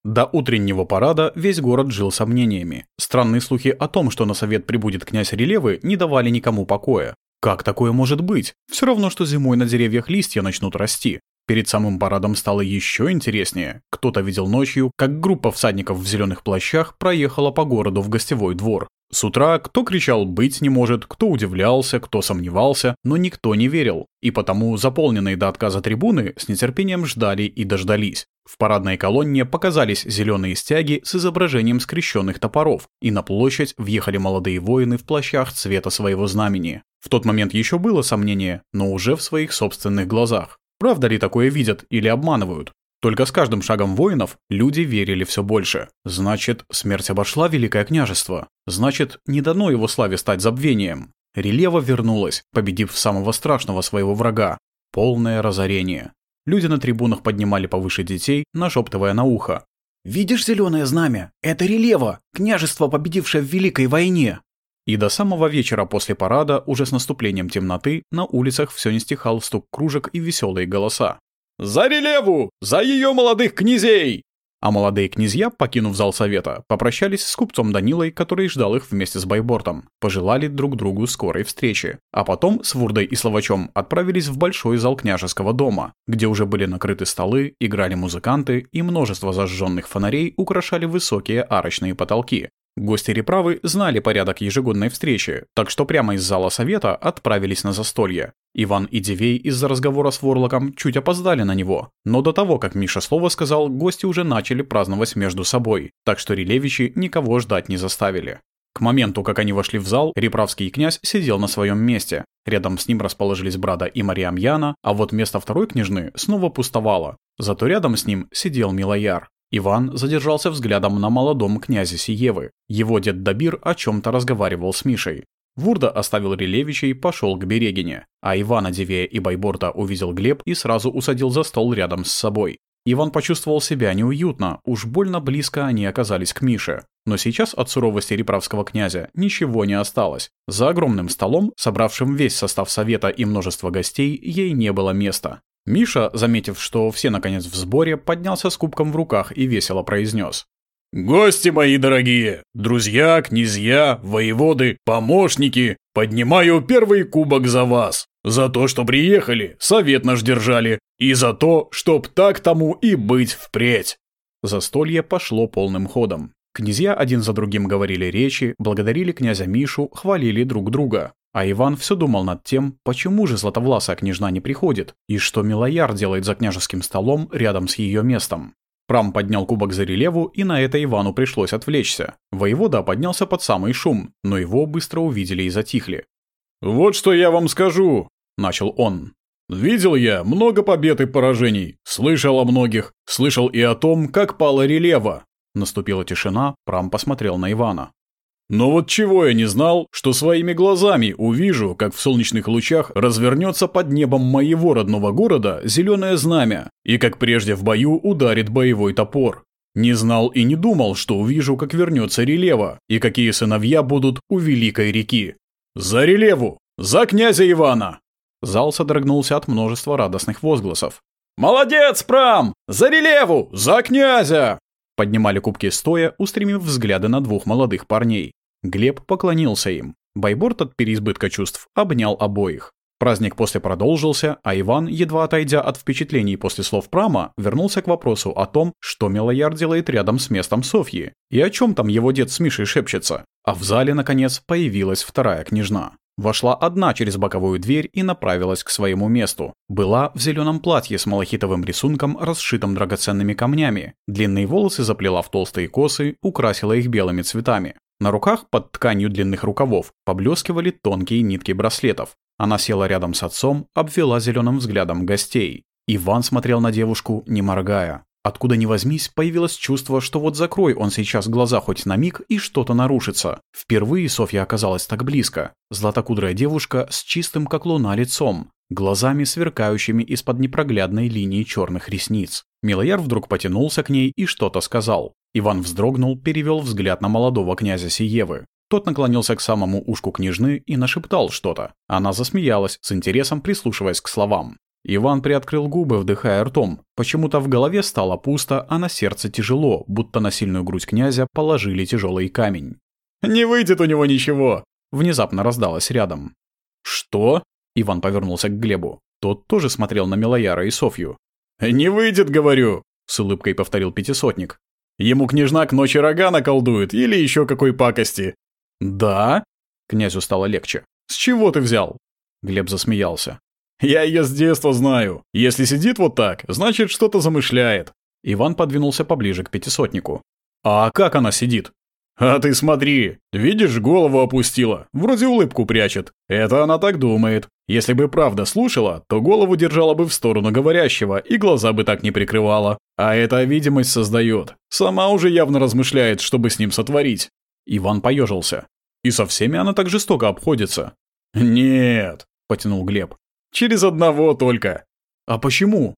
До утреннего парада весь город жил сомнениями. Странные слухи о том, что на совет прибудет князь Релевы, не давали никому покоя. Как такое может быть? Все равно, что зимой на деревьях листья начнут расти. Перед самым парадом стало еще интереснее. Кто-то видел ночью, как группа всадников в зеленых плащах проехала по городу в гостевой двор. С утра кто кричал «быть не может», кто удивлялся, кто сомневался, но никто не верил, и потому заполненные до отказа трибуны с нетерпением ждали и дождались. В парадной колонне показались зеленые стяги с изображением скрещенных топоров, и на площадь въехали молодые воины в плащах цвета своего знамени. В тот момент еще было сомнение, но уже в своих собственных глазах. Правда ли такое видят или обманывают? Только с каждым шагом воинов люди верили все больше. Значит, смерть обошла Великое княжество. Значит, не дано его славе стать забвением. Релева вернулась, победив самого страшного своего врага. Полное разорение. Люди на трибунах поднимали повыше детей, нашептывая на ухо. «Видишь зеленое знамя? Это Релева, княжество, победившее в Великой войне!» И до самого вечера после парада, уже с наступлением темноты, на улицах все не стихал стук кружек и веселые голоса. «За Релеву! За ее молодых князей!» А молодые князья, покинув зал совета, попрощались с купцом Данилой, который ждал их вместе с Байбортом, пожелали друг другу скорой встречи, а потом с Вурдой и Словачом отправились в большой зал княжеского дома, где уже были накрыты столы, играли музыканты и множество зажженных фонарей украшали высокие арочные потолки, Гости Реправы знали порядок ежегодной встречи, так что прямо из зала совета отправились на застолье. Иван и Дивей из-за разговора с Ворлоком чуть опоздали на него, но до того, как Миша слово сказал, гости уже начали праздновать между собой, так что Релевичи никого ждать не заставили. К моменту, как они вошли в зал, Реправский князь сидел на своем месте. Рядом с ним расположились Брада и Мариам Яна, а вот место второй княжны снова пустовало. Зато рядом с ним сидел Милояр. Иван задержался взглядом на молодом князе Сиевы. Его дед Дабир о чем-то разговаривал с Мишей. Вурда оставил Релевича и пошел к Берегине, а Ивана Дивея и Байборта увидел Глеб и сразу усадил за стол рядом с собой. Иван почувствовал себя неуютно, уж больно близко они оказались к Мише. Но сейчас от суровости реправского князя ничего не осталось. За огромным столом, собравшим весь состав совета и множество гостей, ей не было места. Миша, заметив, что все наконец в сборе, поднялся с кубком в руках и весело произнес. «Гости мои дорогие, друзья, князья, воеводы, помощники, поднимаю первый кубок за вас, за то, что приехали, совет наш держали, и за то, чтоб так тому и быть впредь». Застолье пошло полным ходом. Князья один за другим говорили речи, благодарили князя Мишу, хвалили друг друга. А Иван все думал над тем, почему же златовласая княжна не приходит, и что Милояр делает за княжеским столом рядом с ее местом. Прам поднял кубок за релеву, и на это Ивану пришлось отвлечься. Воевода поднялся под самый шум, но его быстро увидели и затихли. «Вот что я вам скажу», — начал он. «Видел я много побед и поражений, слышал о многих, слышал и о том, как пала релева». Наступила тишина, Прам посмотрел на Ивана. Но вот чего я не знал, что своими глазами увижу, как в солнечных лучах развернется под небом моего родного города зеленое знамя, и как прежде в бою ударит боевой топор. Не знал и не думал, что увижу, как вернется Релева, и какие сыновья будут у Великой реки. За Релеву! За князя Ивана! Зал содрогнулся от множества радостных возгласов. «Молодец, Прам! За Релеву! За князя!» Поднимали кубки стоя, устремив взгляды на двух молодых парней. Глеб поклонился им. Байборт от переизбытка чувств обнял обоих. Праздник после продолжился, а Иван, едва отойдя от впечатлений после слов Прама, вернулся к вопросу о том, что Милояр делает рядом с местом Софьи, и о чем там его дед с Мишей шепчется. А в зале, наконец, появилась вторая княжна. Вошла одна через боковую дверь и направилась к своему месту. Была в зеленом платье с малахитовым рисунком, расшитым драгоценными камнями. Длинные волосы заплела в толстые косы, украсила их белыми цветами. На руках под тканью длинных рукавов поблескивали тонкие нитки браслетов. Она села рядом с отцом, обвела зеленым взглядом гостей. Иван смотрел на девушку, не моргая. Откуда ни возьмись, появилось чувство, что вот закрой он сейчас глаза хоть на миг, и что-то нарушится. Впервые Софья оказалась так близко. Златокудрая девушка с чистым, как луна, лицом, глазами сверкающими из-под непроглядной линии черных ресниц. Милояр вдруг потянулся к ней и что-то сказал. Иван вздрогнул, перевел взгляд на молодого князя Сиевы. Тот наклонился к самому ушку княжны и нашептал что-то. Она засмеялась, с интересом прислушиваясь к словам. Иван приоткрыл губы, вдыхая ртом. Почему-то в голове стало пусто, а на сердце тяжело, будто на сильную грудь князя положили тяжелый камень. «Не выйдет у него ничего!» Внезапно раздалось рядом. «Что?» Иван повернулся к Глебу. Тот тоже смотрел на Милояра и Софью. «Не выйдет, говорю!» С улыбкой повторил пятисотник. «Ему княжна к ночи рога наколдует или еще какой пакости. «Да?» Князю стало легче. «С чего ты взял?» Глеб засмеялся. «Я ее с детства знаю. Если сидит вот так, значит, что-то замышляет». Иван подвинулся поближе к пятисотнику. «А как она сидит?» «А ты смотри, видишь, голову опустила, вроде улыбку прячет. Это она так думает. Если бы правда слушала, то голову держала бы в сторону говорящего и глаза бы так не прикрывала. А это видимость создает. Сама уже явно размышляет, чтобы с ним сотворить». Иван поежился. И со всеми она так жестоко обходится. «Нет», — потянул Глеб. «Через одного только». «А почему?»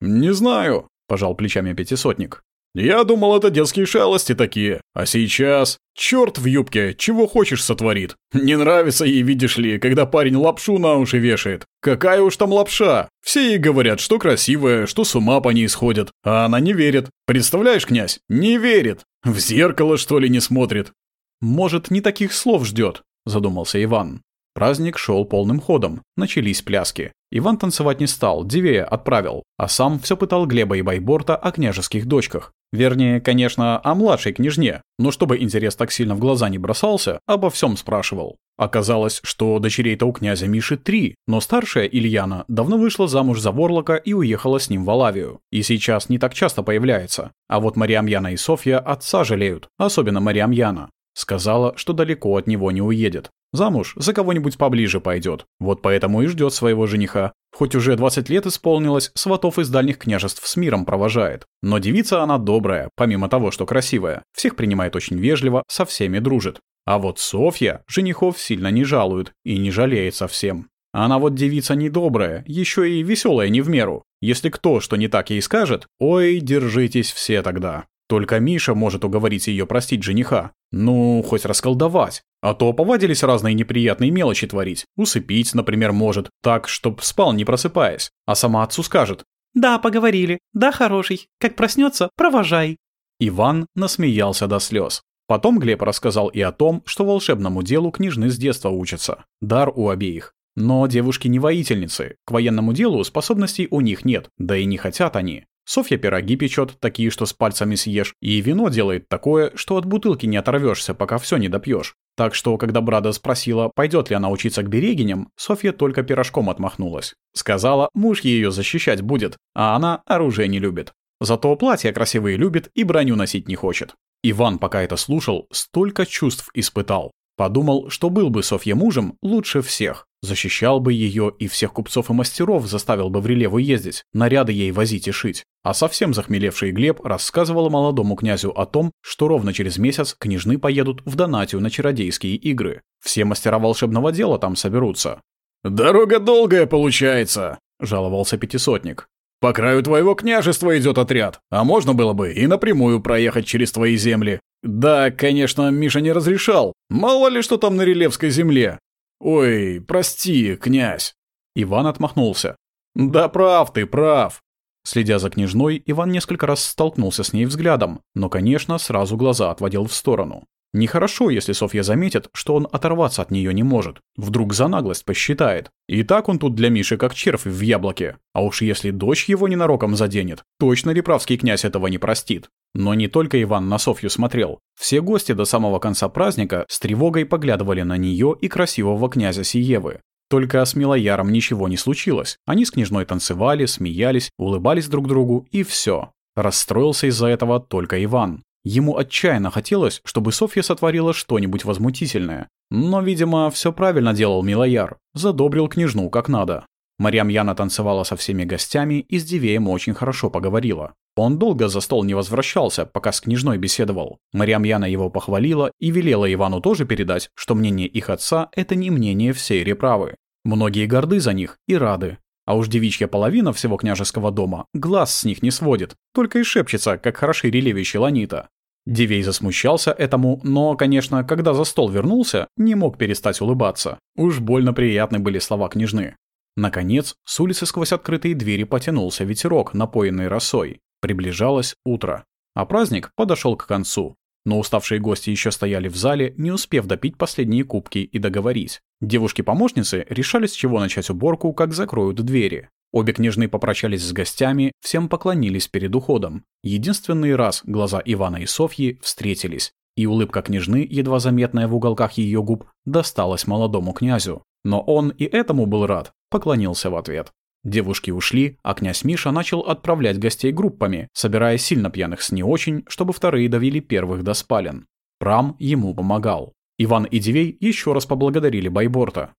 «Не знаю», — пожал плечами пятисотник. «Я думал, это детские шалости такие. А сейчас... Черт в юбке, чего хочешь сотворит. Не нравится ей, видишь ли, когда парень лапшу на уши вешает. Какая уж там лапша. Все ей говорят, что красивая, что с ума по ней сходят. А она не верит. Представляешь, князь, не верит. В зеркало, что ли, не смотрит. «Может, не таких слов ждет», — задумался Иван. Праздник шел полным ходом, начались пляски. Иван танцевать не стал, Дивея отправил, а сам все пытал Глеба и Байборта о княжеских дочках. Вернее, конечно, о младшей княжне, но чтобы интерес так сильно в глаза не бросался, обо всем спрашивал. Оказалось, что дочерей-то у князя Миши три, но старшая Ильяна давно вышла замуж за Ворлока и уехала с ним в Алавию. И сейчас не так часто появляется. А вот Мариамьяна и Софья отца жалеют, особенно Мариамьяна. Сказала, что далеко от него не уедет. Замуж за кого-нибудь поближе пойдет. Вот поэтому и ждет своего жениха. Хоть уже 20 лет исполнилось, сватов из дальних княжеств с миром провожает. Но девица она добрая, помимо того, что красивая. Всех принимает очень вежливо, со всеми дружит. А вот Софья женихов сильно не жалует и не жалеет совсем. Она вот девица недобрая, еще и веселая не в меру. Если кто что не так ей скажет, ой, держитесь все тогда. Только Миша может уговорить ее простить жениха. Ну, хоть расколдовать. А то повадились разные неприятные мелочи творить. Усыпить, например, может. Так, чтоб спал, не просыпаясь. А сама отцу скажет. «Да, поговорили. Да, хороший. Как проснется, провожай». Иван насмеялся до слез. Потом Глеб рассказал и о том, что волшебному делу княжны с детства учатся. Дар у обеих. Но девушки не воительницы. К военному делу способностей у них нет, да и не хотят они. Софья пироги печет, такие, что с пальцами съешь, и вино делает такое, что от бутылки не оторвешься, пока все не допьешь. Так что, когда Брада спросила, пойдет ли она учиться к берегиням, Софья только пирожком отмахнулась. Сказала, муж ее защищать будет, а она оружие не любит. Зато платья красивые любит и броню носить не хочет. Иван, пока это слушал, столько чувств испытал. Подумал, что был бы Софья мужем лучше всех. Защищал бы ее и всех купцов и мастеров заставил бы в Релеву ездить, наряды ей возить и шить. А совсем захмелевший Глеб рассказывал молодому князю о том, что ровно через месяц княжны поедут в Донатию на чародейские игры. Все мастера волшебного дела там соберутся. «Дорога долгая получается», — жаловался пятисотник. «По краю твоего княжества идет отряд, а можно было бы и напрямую проехать через твои земли. Да, конечно, Миша не разрешал. Мало ли что там на Релевской земле. Ой, прости, князь. Иван отмахнулся. Да прав ты, прав. Следя за княжной, Иван несколько раз столкнулся с ней взглядом, но, конечно, сразу глаза отводил в сторону. Нехорошо, если Софья заметит, что он оторваться от нее не может. Вдруг за наглость посчитает. И так он тут для Миши как червь в яблоке. А уж если дочь его ненароком заденет, точно Реправский князь этого не простит. Но не только Иван на Софью смотрел. Все гости до самого конца праздника с тревогой поглядывали на нее и красивого князя Сиевы. Только с Милояром ничего не случилось. Они с княжной танцевали, смеялись, улыбались друг другу и все. Расстроился из-за этого только Иван. Ему отчаянно хотелось, чтобы Софья сотворила что-нибудь возмутительное. Но, видимо, все правильно делал Милояр. Задобрил княжну как надо. Марьям Яна танцевала со всеми гостями и с Дивеем очень хорошо поговорила. Он долго за стол не возвращался, пока с княжной беседовал. Марьям Яна его похвалила и велела Ивану тоже передать, что мнение их отца – это не мнение всей реправы. Многие горды за них и рады. А уж девичья половина всего княжеского дома глаз с них не сводит, только и шепчется, как хороши релевичи Ланита. Дивей засмущался этому, но, конечно, когда за стол вернулся, не мог перестать улыбаться. Уж больно приятны были слова княжны. Наконец, с улицы сквозь открытые двери потянулся ветерок, напоенный росой. Приближалось утро. А праздник подошел к концу. Но уставшие гости еще стояли в зале, не успев допить последние кубки и договорить. Девушки-помощницы решали, с чего начать уборку, как закроют двери. Обе княжны попрощались с гостями, всем поклонились перед уходом. Единственный раз глаза Ивана и Софьи встретились, и улыбка княжны, едва заметная в уголках ее губ, досталась молодому князю. Но он и этому был рад, поклонился в ответ. Девушки ушли, а князь Миша начал отправлять гостей группами, собирая сильно пьяных с не очень, чтобы вторые довели первых до спален. Прам ему помогал. Иван и Дивей еще раз поблагодарили Байборта.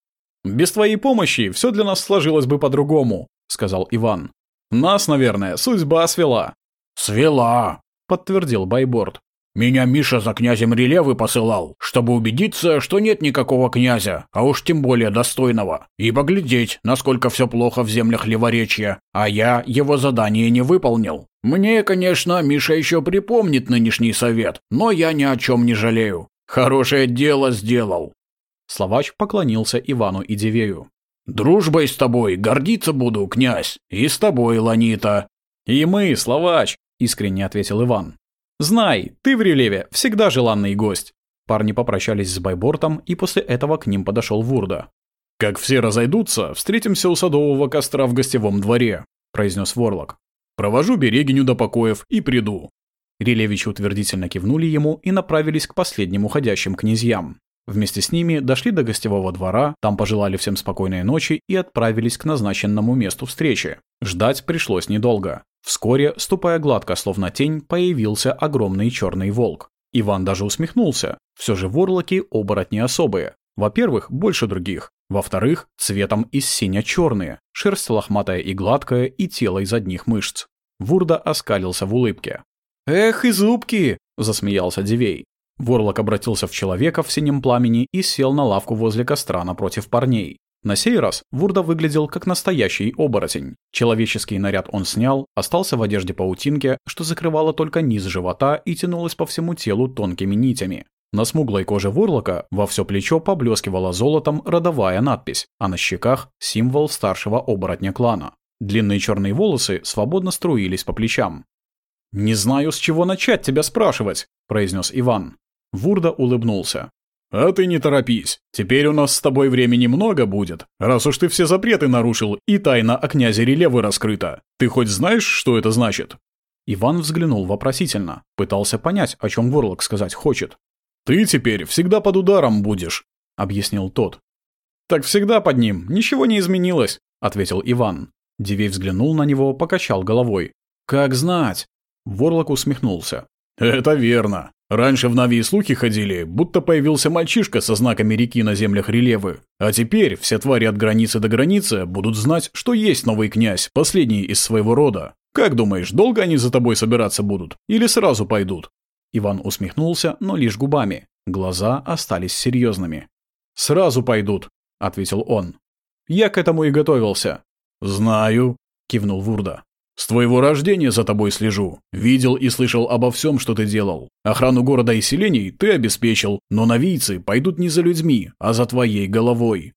«Без твоей помощи все для нас сложилось бы по-другому», — сказал Иван. «Нас, наверное, судьба свела». «Свела», — подтвердил Байборд. «Меня Миша за князем Релевы посылал, чтобы убедиться, что нет никакого князя, а уж тем более достойного, и поглядеть, насколько все плохо в землях Ливоречья, а я его задание не выполнил. Мне, конечно, Миша еще припомнит нынешний совет, но я ни о чем не жалею. Хорошее дело сделал. Словач поклонился Ивану и Дивею. «Дружбой с тобой гордиться буду, князь, и с тобой, Ланита». «И мы, Словач», — искренне ответил Иван. «Знай, ты в Релеве всегда желанный гость». Парни попрощались с Байбортом, и после этого к ним подошел Вурда. «Как все разойдутся, встретимся у садового костра в гостевом дворе», — произнес Ворлок. «Провожу Берегиню до покоев и приду». Релевичи утвердительно кивнули ему и направились к последним уходящим князьям. Вместе с ними дошли до гостевого двора, там пожелали всем спокойной ночи и отправились к назначенному месту встречи. Ждать пришлось недолго. Вскоре, ступая гладко, словно тень, появился огромный черный волк. Иван даже усмехнулся. Все же ворлоки оборотни особые. Во-первых, больше других. Во-вторых, цветом из синя-черные. Шерсть лохматая и гладкая, и тело из одних мышц. Вурда оскалился в улыбке. «Эх, и зубки!» – засмеялся Дивей. Ворлок обратился в человека в синем пламени и сел на лавку возле костра напротив парней. На сей раз Вурда выглядел как настоящий оборотень. Человеческий наряд он снял, остался в одежде паутинки, что закрывало только низ живота и тянулось по всему телу тонкими нитями. На смуглой коже ворлока во все плечо поблескивала золотом родовая надпись, а на щеках – символ старшего оборотня клана. Длинные черные волосы свободно струились по плечам. «Не знаю, с чего начать тебя спрашивать», – произнес Иван. Вурда улыбнулся. «А ты не торопись. Теперь у нас с тобой времени много будет, раз уж ты все запреты нарушил и тайна о князе Релевы раскрыта. Ты хоть знаешь, что это значит?» Иван взглянул вопросительно, пытался понять, о чем Ворлок сказать хочет. «Ты теперь всегда под ударом будешь», — объяснил тот. «Так всегда под ним, ничего не изменилось», — ответил Иван. Дивей взглянул на него, покачал головой. «Как знать?» Ворлок усмехнулся. «Это верно. Раньше в Нави слухи ходили, будто появился мальчишка со знаками реки на землях Релевы. А теперь все твари от границы до границы будут знать, что есть новый князь, последний из своего рода. Как думаешь, долго они за тобой собираться будут? Или сразу пойдут?» Иван усмехнулся, но лишь губами. Глаза остались серьезными. «Сразу пойдут», — ответил он. «Я к этому и готовился». «Знаю», — кивнул Вурда. С твоего рождения за тобой слежу. Видел и слышал обо всем, что ты делал. Охрану города и селений ты обеспечил, но навийцы пойдут не за людьми, а за твоей головой».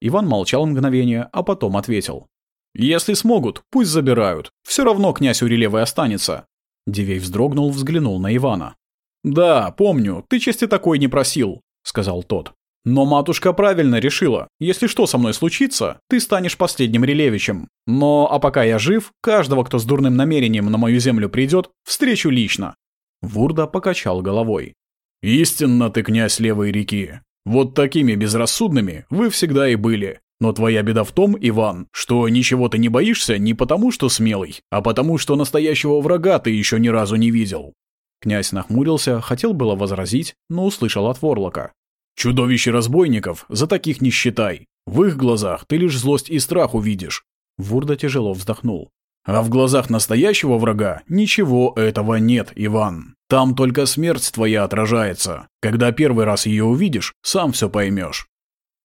Иван молчал мгновение, а потом ответил. «Если смогут, пусть забирают. Все равно князь Урилевый останется». Дивей вздрогнул, взглянул на Ивана. «Да, помню, ты чести такой не просил», — сказал тот. «Но матушка правильно решила. Если что со мной случится, ты станешь последним Релевичем. Но, а пока я жив, каждого, кто с дурным намерением на мою землю придет, встречу лично». Вурда покачал головой. «Истинно ты, князь Левой реки. Вот такими безрассудными вы всегда и были. Но твоя беда в том, Иван, что ничего ты не боишься не потому, что смелый, а потому, что настоящего врага ты еще ни разу не видел». Князь нахмурился, хотел было возразить, но услышал от Ворлока. «Чудовище разбойников за таких не считай. В их глазах ты лишь злость и страх увидишь». Вурда тяжело вздохнул. «А в глазах настоящего врага ничего этого нет, Иван. Там только смерть твоя отражается. Когда первый раз ее увидишь, сам все поймешь.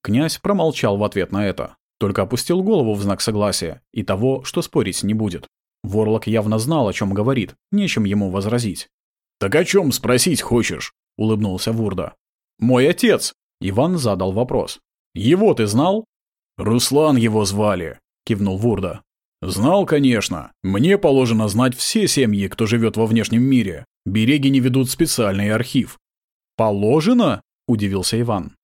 Князь промолчал в ответ на это, только опустил голову в знак согласия и того, что спорить не будет. Ворлок явно знал, о чем говорит, нечем ему возразить. «Так о чем спросить хочешь?» — улыбнулся Вурда. «Мой отец!» — Иван задал вопрос. «Его ты знал?» «Руслан его звали», — кивнул Вурда. «Знал, конечно. Мне положено знать все семьи, кто живет во внешнем мире. Береги не ведут специальный архив». «Положено?» — удивился Иван.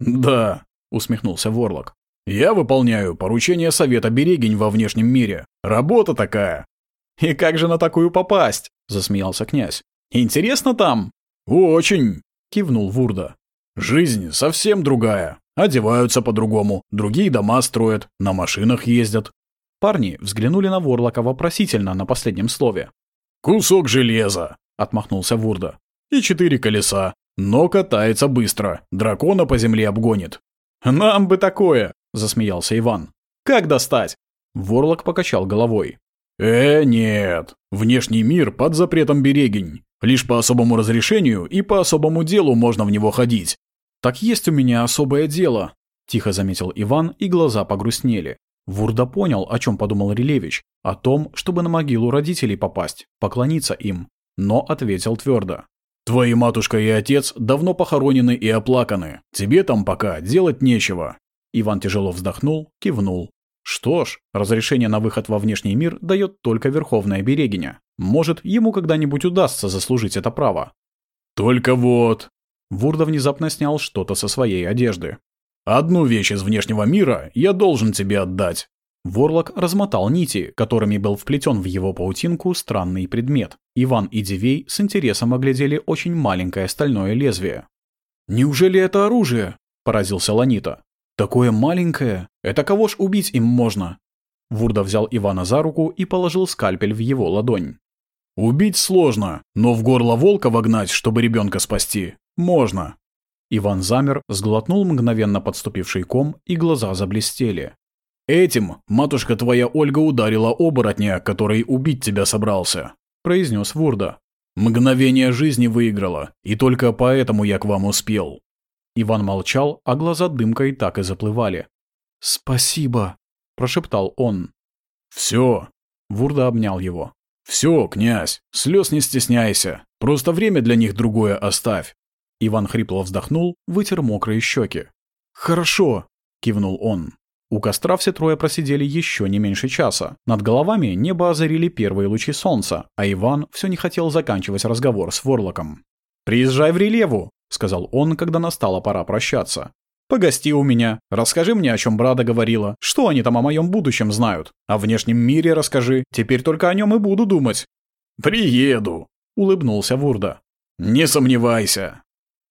«Да», усмехнулся Ворлок. «Я выполняю поручение Совета Берегинь во внешнем мире. Работа такая». «И как же на такую попасть?» — засмеялся князь. «Интересно там?» «Очень», — кивнул Вурда. «Жизнь совсем другая. Одеваются по-другому, другие дома строят, на машинах ездят». Парни взглянули на Ворлока вопросительно на последнем слове. «Кусок железа», — отмахнулся Вурда. «И четыре колеса. Но катается быстро, дракона по земле обгонит. «Нам бы такое!» — засмеялся Иван. «Как достать?» Ворлок покачал головой. «Э, нет. Внешний мир под запретом берегинь. Лишь по особому разрешению и по особому делу можно в него ходить». «Так есть у меня особое дело», — тихо заметил Иван, и глаза погрустнели. Вурда понял, о чем подумал Рилевич, о том, чтобы на могилу родителей попасть, поклониться им, но ответил твердо. Твои матушка и отец давно похоронены и оплаканы. Тебе там пока делать нечего». Иван тяжело вздохнул, кивнул. Что ж, разрешение на выход во внешний мир дает только Верховная Берегиня. Может, ему когда-нибудь удастся заслужить это право. «Только вот...» Вурда внезапно снял что-то со своей одежды. «Одну вещь из внешнего мира я должен тебе отдать. Ворлок размотал нити, которыми был вплетен в его паутинку странный предмет. Иван и Дивей с интересом оглядели очень маленькое стальное лезвие. «Неужели это оружие?» – поразился Ланита. «Такое маленькое? Это кого ж убить им можно?» Вурда взял Ивана за руку и положил скальпель в его ладонь. «Убить сложно, но в горло волка вогнать, чтобы ребенка спасти, можно». Иван замер, сглотнул мгновенно подступивший ком, и глаза заблестели. «Этим матушка твоя Ольга ударила оборотня, который убить тебя собрался», — произнес Вурда. «Мгновение жизни выиграла, и только поэтому я к вам успел». Иван молчал, а глаза дымкой так и заплывали. «Спасибо», — прошептал он. «Все», — Вурда обнял его. «Все, князь, слез не стесняйся, просто время для них другое оставь». Иван хрипло вздохнул, вытер мокрые щеки. «Хорошо», — кивнул он. У костра все трое просидели еще не меньше часа. Над головами небо озарили первые лучи солнца, а Иван все не хотел заканчивать разговор с Ворлоком. «Приезжай в Релеву», — сказал он, когда настала пора прощаться. «Погости у меня, расскажи мне, о чем Брада говорила, что они там о моем будущем знают. О внешнем мире расскажи, теперь только о нем и буду думать». «Приеду», — улыбнулся Вурда. «Не сомневайся».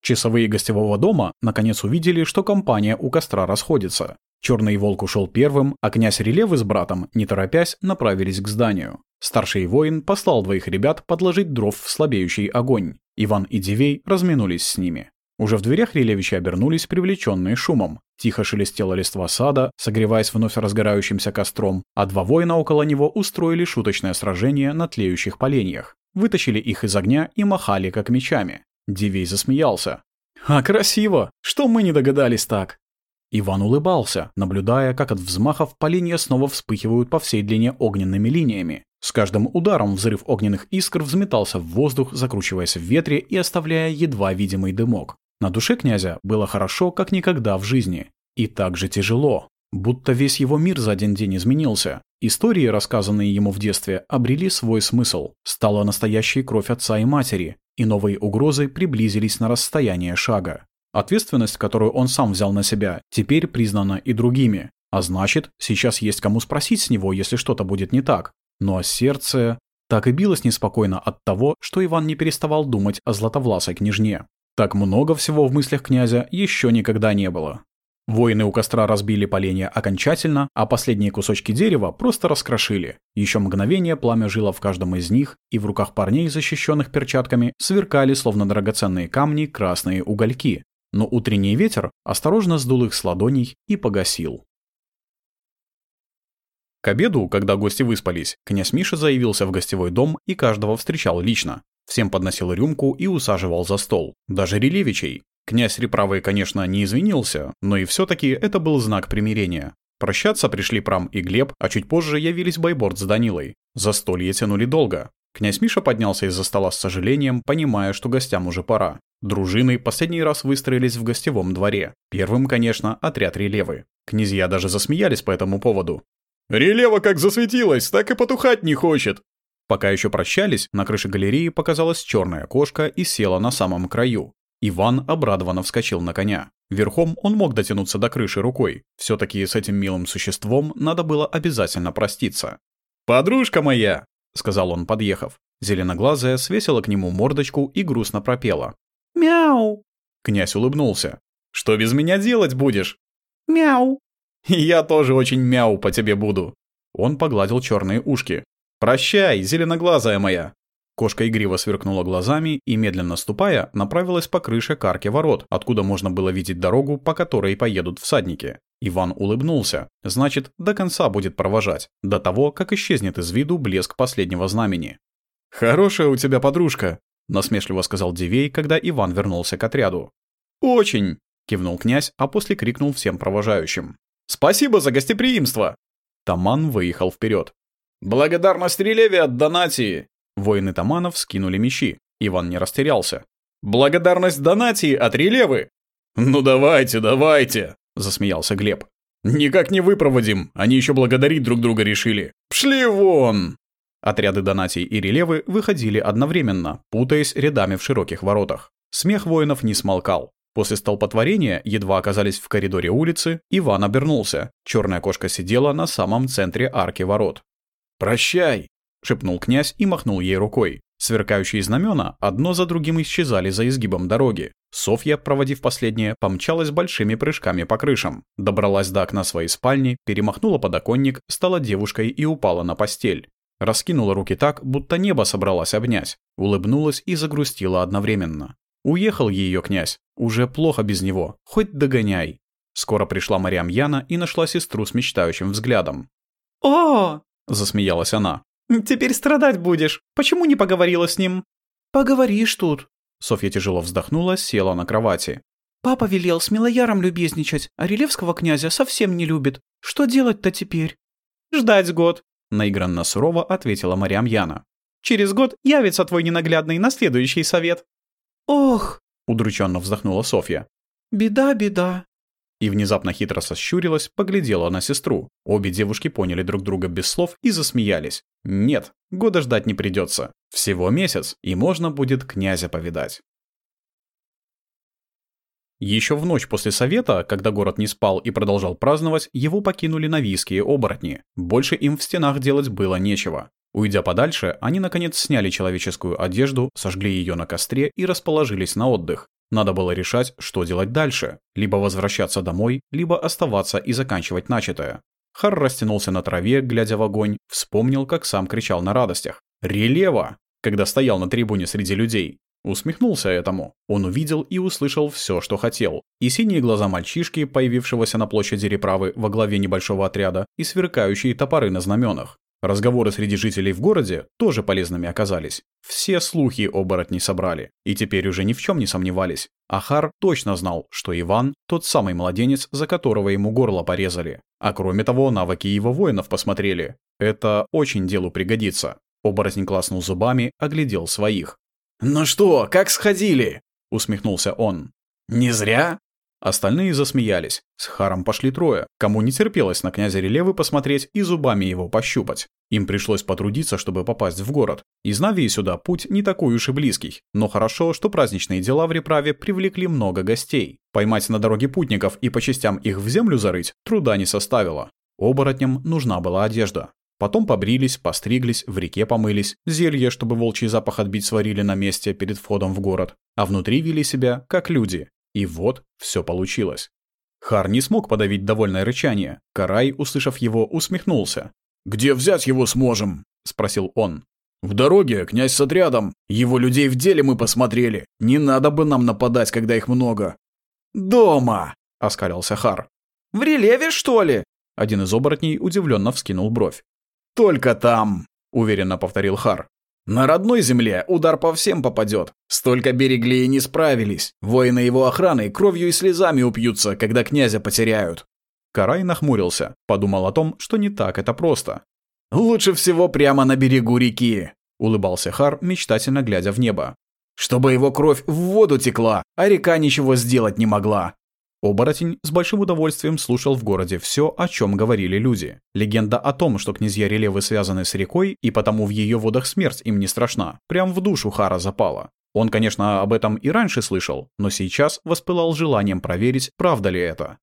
Часовые гостевого дома наконец увидели, что компания у костра расходится. Черный волк ушел первым, а князь Релевы с братом, не торопясь, направились к зданию. Старший воин послал двоих ребят подложить дров в слабеющий огонь. Иван и Дивей разминулись с ними. Уже в дверях Релевичи обернулись, привлеченные шумом. Тихо шелестела листва сада, согреваясь вновь разгорающимся костром, а два воина около него устроили шуточное сражение на тлеющих поленьях. Вытащили их из огня и махали, как мечами. Дивей засмеялся. «А красиво! Что мы не догадались так?» Иван улыбался, наблюдая, как от взмахов поленья снова вспыхивают по всей длине огненными линиями. С каждым ударом взрыв огненных искр взметался в воздух, закручиваясь в ветре и оставляя едва видимый дымок. На душе князя было хорошо, как никогда в жизни. И так же тяжело. Будто весь его мир за один день изменился. Истории, рассказанные ему в детстве, обрели свой смысл. Стала настоящей кровь отца и матери, и новые угрозы приблизились на расстояние шага. Ответственность, которую он сам взял на себя, теперь признана и другими. А значит, сейчас есть кому спросить с него, если что-то будет не так. А сердце так и билось неспокойно от того, что Иван не переставал думать о златовласой княжне. Так много всего в мыслях князя еще никогда не было. Воины у костра разбили поленья окончательно, а последние кусочки дерева просто раскрошили. Еще мгновение пламя жило в каждом из них, и в руках парней, защищенных перчатками, сверкали, словно драгоценные камни, красные угольки. Но утренний ветер осторожно сдул их с ладоней и погасил. К обеду, когда гости выспались, князь Миша заявился в гостевой дом и каждого встречал лично. Всем подносил рюмку и усаживал за стол. Даже Релевичей. Князь Реправый, конечно, не извинился, но и все таки это был знак примирения. Прощаться пришли Прам и Глеб, а чуть позже явились Байборд с Данилой. Застолье тянули долго. Князь Миша поднялся из-за стола с сожалением, понимая, что гостям уже пора. Дружины последний раз выстроились в гостевом дворе. Первым, конечно, отряд Релевы. Князья даже засмеялись по этому поводу. Релева как засветилась, так и потухать не хочет. Пока еще прощались, на крыше галереи показалась черная кошка и села на самом краю. Иван обрадованно вскочил на коня. Верхом он мог дотянуться до крыши рукой. все таки с этим милым существом надо было обязательно проститься. «Подружка моя!» — сказал он, подъехав. Зеленоглазая свесила к нему мордочку и грустно пропела. «Мяу!» Князь улыбнулся. «Что без меня делать будешь?» «Мяу!» «Я тоже очень мяу по тебе буду». Он погладил черные ушки. «Прощай, зеленоглазая моя». Кошка игриво сверкнула глазами и, медленно ступая, направилась по крыше карки ворот, откуда можно было видеть дорогу, по которой поедут всадники. Иван улыбнулся. Значит, до конца будет провожать, до того, как исчезнет из виду блеск последнего знамени. «Хорошая у тебя подружка», — насмешливо сказал Дивей, когда Иван вернулся к отряду. «Очень», — кивнул князь, а после крикнул всем провожающим. Спасибо за гостеприимство!» Таман выехал вперед. «Благодарность Релеве от Донатии!» Воины Таманов скинули мечи. Иван не растерялся. «Благодарность Донатии от Релевы!» «Ну давайте, давайте!» — засмеялся Глеб. «Никак не выпроводим, они еще благодарить друг друга решили. Пшли вон!» Отряды Донатии и Релевы выходили одновременно, путаясь рядами в широких воротах. Смех воинов не смолкал. После столпотворения едва оказались в коридоре улицы, Иван обернулся. Черная кошка сидела на самом центре арки ворот. «Прощай!» — шепнул князь и махнул ей рукой. Сверкающие знамена одно за другим исчезали за изгибом дороги. Софья, проводив последнее, помчалась большими прыжками по крышам. Добралась до окна своей спальни, перемахнула подоконник, стала девушкой и упала на постель. Раскинула руки так, будто небо собралась обнять. Улыбнулась и загрустила одновременно. Уехал ее князь. Уже плохо без него. Хоть догоняй. Скоро пришла Мариам Яна и нашла сестру с мечтающим взглядом. «О!» — засмеялась она. «Теперь страдать будешь. Почему не поговорила с ним?» «Поговоришь тут». Софья тяжело вздохнула, села на кровати. «Папа велел с Милояром любезничать, а Релевского князя совсем не любит. Что делать-то теперь?» «Ждать год», — наигранно сурово ответила Мариам Яна. «Через год явится твой ненаглядный на следующий совет». «Ох!» — удрученно вздохнула Софья. «Беда, беда». И внезапно хитро сощурилась, поглядела на сестру. Обе девушки поняли друг друга без слов и засмеялись. Нет, года ждать не придется. Всего месяц, и можно будет князя повидать. Еще в ночь после совета, когда город не спал и продолжал праздновать, его покинули навийские оборотни. Больше им в стенах делать было нечего. Уйдя подальше, они наконец сняли человеческую одежду, сожгли ее на костре и расположились на отдых. Надо было решать, что делать дальше. Либо возвращаться домой, либо оставаться и заканчивать начатое. Хар растянулся на траве, глядя в огонь, вспомнил, как сам кричал на радостях. «Релева!» когда стоял на трибуне среди людей. Усмехнулся этому. Он увидел и услышал все, что хотел. И синие глаза мальчишки, появившегося на площади Реправы во главе небольшого отряда, и сверкающие топоры на знаменах. Разговоры среди жителей в городе тоже полезными оказались. Все слухи оборотни собрали, и теперь уже ни в чем не сомневались. Ахар точно знал, что Иван – тот самый младенец, за которого ему горло порезали. А кроме того, навыки его воинов посмотрели. Это очень делу пригодится. Оборотень класнул зубами, оглядел своих. «Ну что, как сходили?» – усмехнулся он. «Не зря?» Остальные засмеялись. С Харом пошли трое, кому не терпелось на князя Релевы посмотреть и зубами его пощупать. Им пришлось потрудиться, чтобы попасть в город. Из Навии сюда путь не такой уж и близкий, но хорошо, что праздничные дела в Реправе привлекли много гостей. Поймать на дороге путников и по частям их в землю зарыть труда не составило. Оборотням нужна была одежда. Потом побрились, постриглись, в реке помылись, зелье, чтобы волчий запах отбить, сварили на месте перед входом в город, а внутри вели себя как люди, и вот все получилось. Хар не смог подавить довольное рычание. Карай, услышав его, усмехнулся. «Где взять его сможем?» — спросил он. «В дороге, князь с отрядом. Его людей в деле мы посмотрели. Не надо бы нам нападать, когда их много». «Дома!» — оскалился Хар. «В релеве, что ли?» Один из оборотней удивленно вскинул бровь. «Только там», — уверенно повторил Хар. На родной земле удар по всем попадет. Столько берегли и не справились. Воины его охраны кровью и слезами упьются, когда князя потеряют. Карай нахмурился, подумал о том, что не так это просто. «Лучше всего прямо на берегу реки», — улыбался Хар, мечтательно глядя в небо. «Чтобы его кровь в воду текла, а река ничего сделать не могла. Оборотень с большим удовольствием слушал в городе все, о чем говорили люди. Легенда о том, что князья Релевы связаны с рекой, и потому в ее водах смерть им не страшна, прям в душу Хара запала. Он, конечно, об этом и раньше слышал, но сейчас воспылал желанием проверить, правда ли это.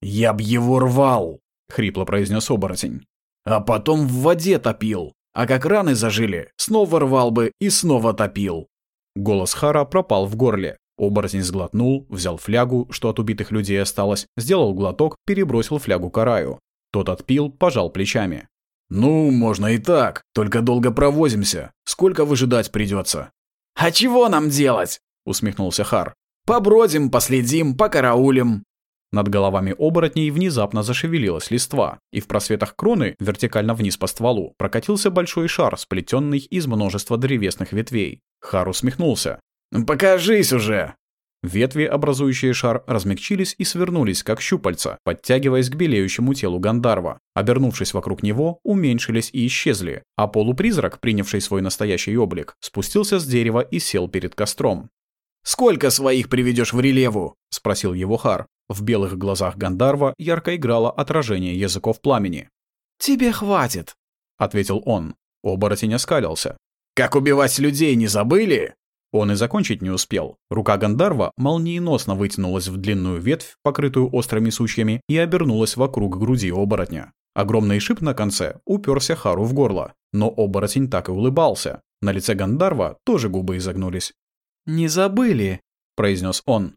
«Я б его рвал!» — хрипло произнес оборотень. «А потом в воде топил. А как раны зажили, снова рвал бы и снова топил». Голос Хара пропал в горле. Оборотень сглотнул, взял флягу, что от убитых людей осталось, сделал глоток, перебросил флягу Караю. Тот отпил, пожал плечами. «Ну, можно и так, только долго провозимся. Сколько выжидать придется?» «А чего нам делать?» — усмехнулся Хар. «Побродим, последим, покараулим». Над головами оборотней внезапно зашевелилась листва, и в просветах кроны, вертикально вниз по стволу, прокатился большой шар, сплетенный из множества древесных ветвей. Хар усмехнулся. «Покажись уже!» Ветви, образующие шар, размягчились и свернулись, как щупальца, подтягиваясь к белеющему телу Гандарва. Обернувшись вокруг него, уменьшились и исчезли, а полупризрак, принявший свой настоящий облик, спустился с дерева и сел перед костром. «Сколько своих приведешь в релеву?» — спросил его Хар. В белых глазах Гандарва ярко играло отражение языков пламени. «Тебе хватит», — ответил он. Оборотень оскалился. «Как убивать людей не забыли?» Он и закончить не успел. Рука Гандарва молниеносно вытянулась в длинную ветвь, покрытую острыми сучьями, и обернулась вокруг груди оборотня. Огромный шип на конце уперся Хару в горло, но оборотень так и улыбался. На лице Гандарва тоже губы изогнулись. «Не забыли», — произнес он.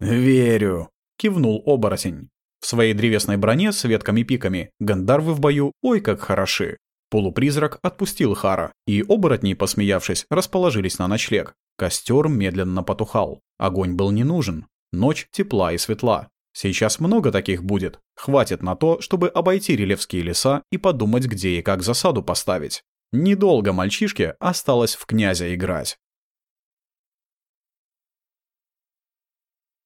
«Верю», — кивнул оборотень. В своей древесной броне с ветками-пиками Гандарвы в бою ой как хороши. Полупризрак отпустил Хара, и оборотни, посмеявшись, расположились на ночлег. Костер медленно потухал. Огонь был не нужен. Ночь тепла и светла. Сейчас много таких будет. Хватит на то, чтобы обойти релевские леса и подумать, где и как засаду поставить. Недолго мальчишке осталось в князя играть.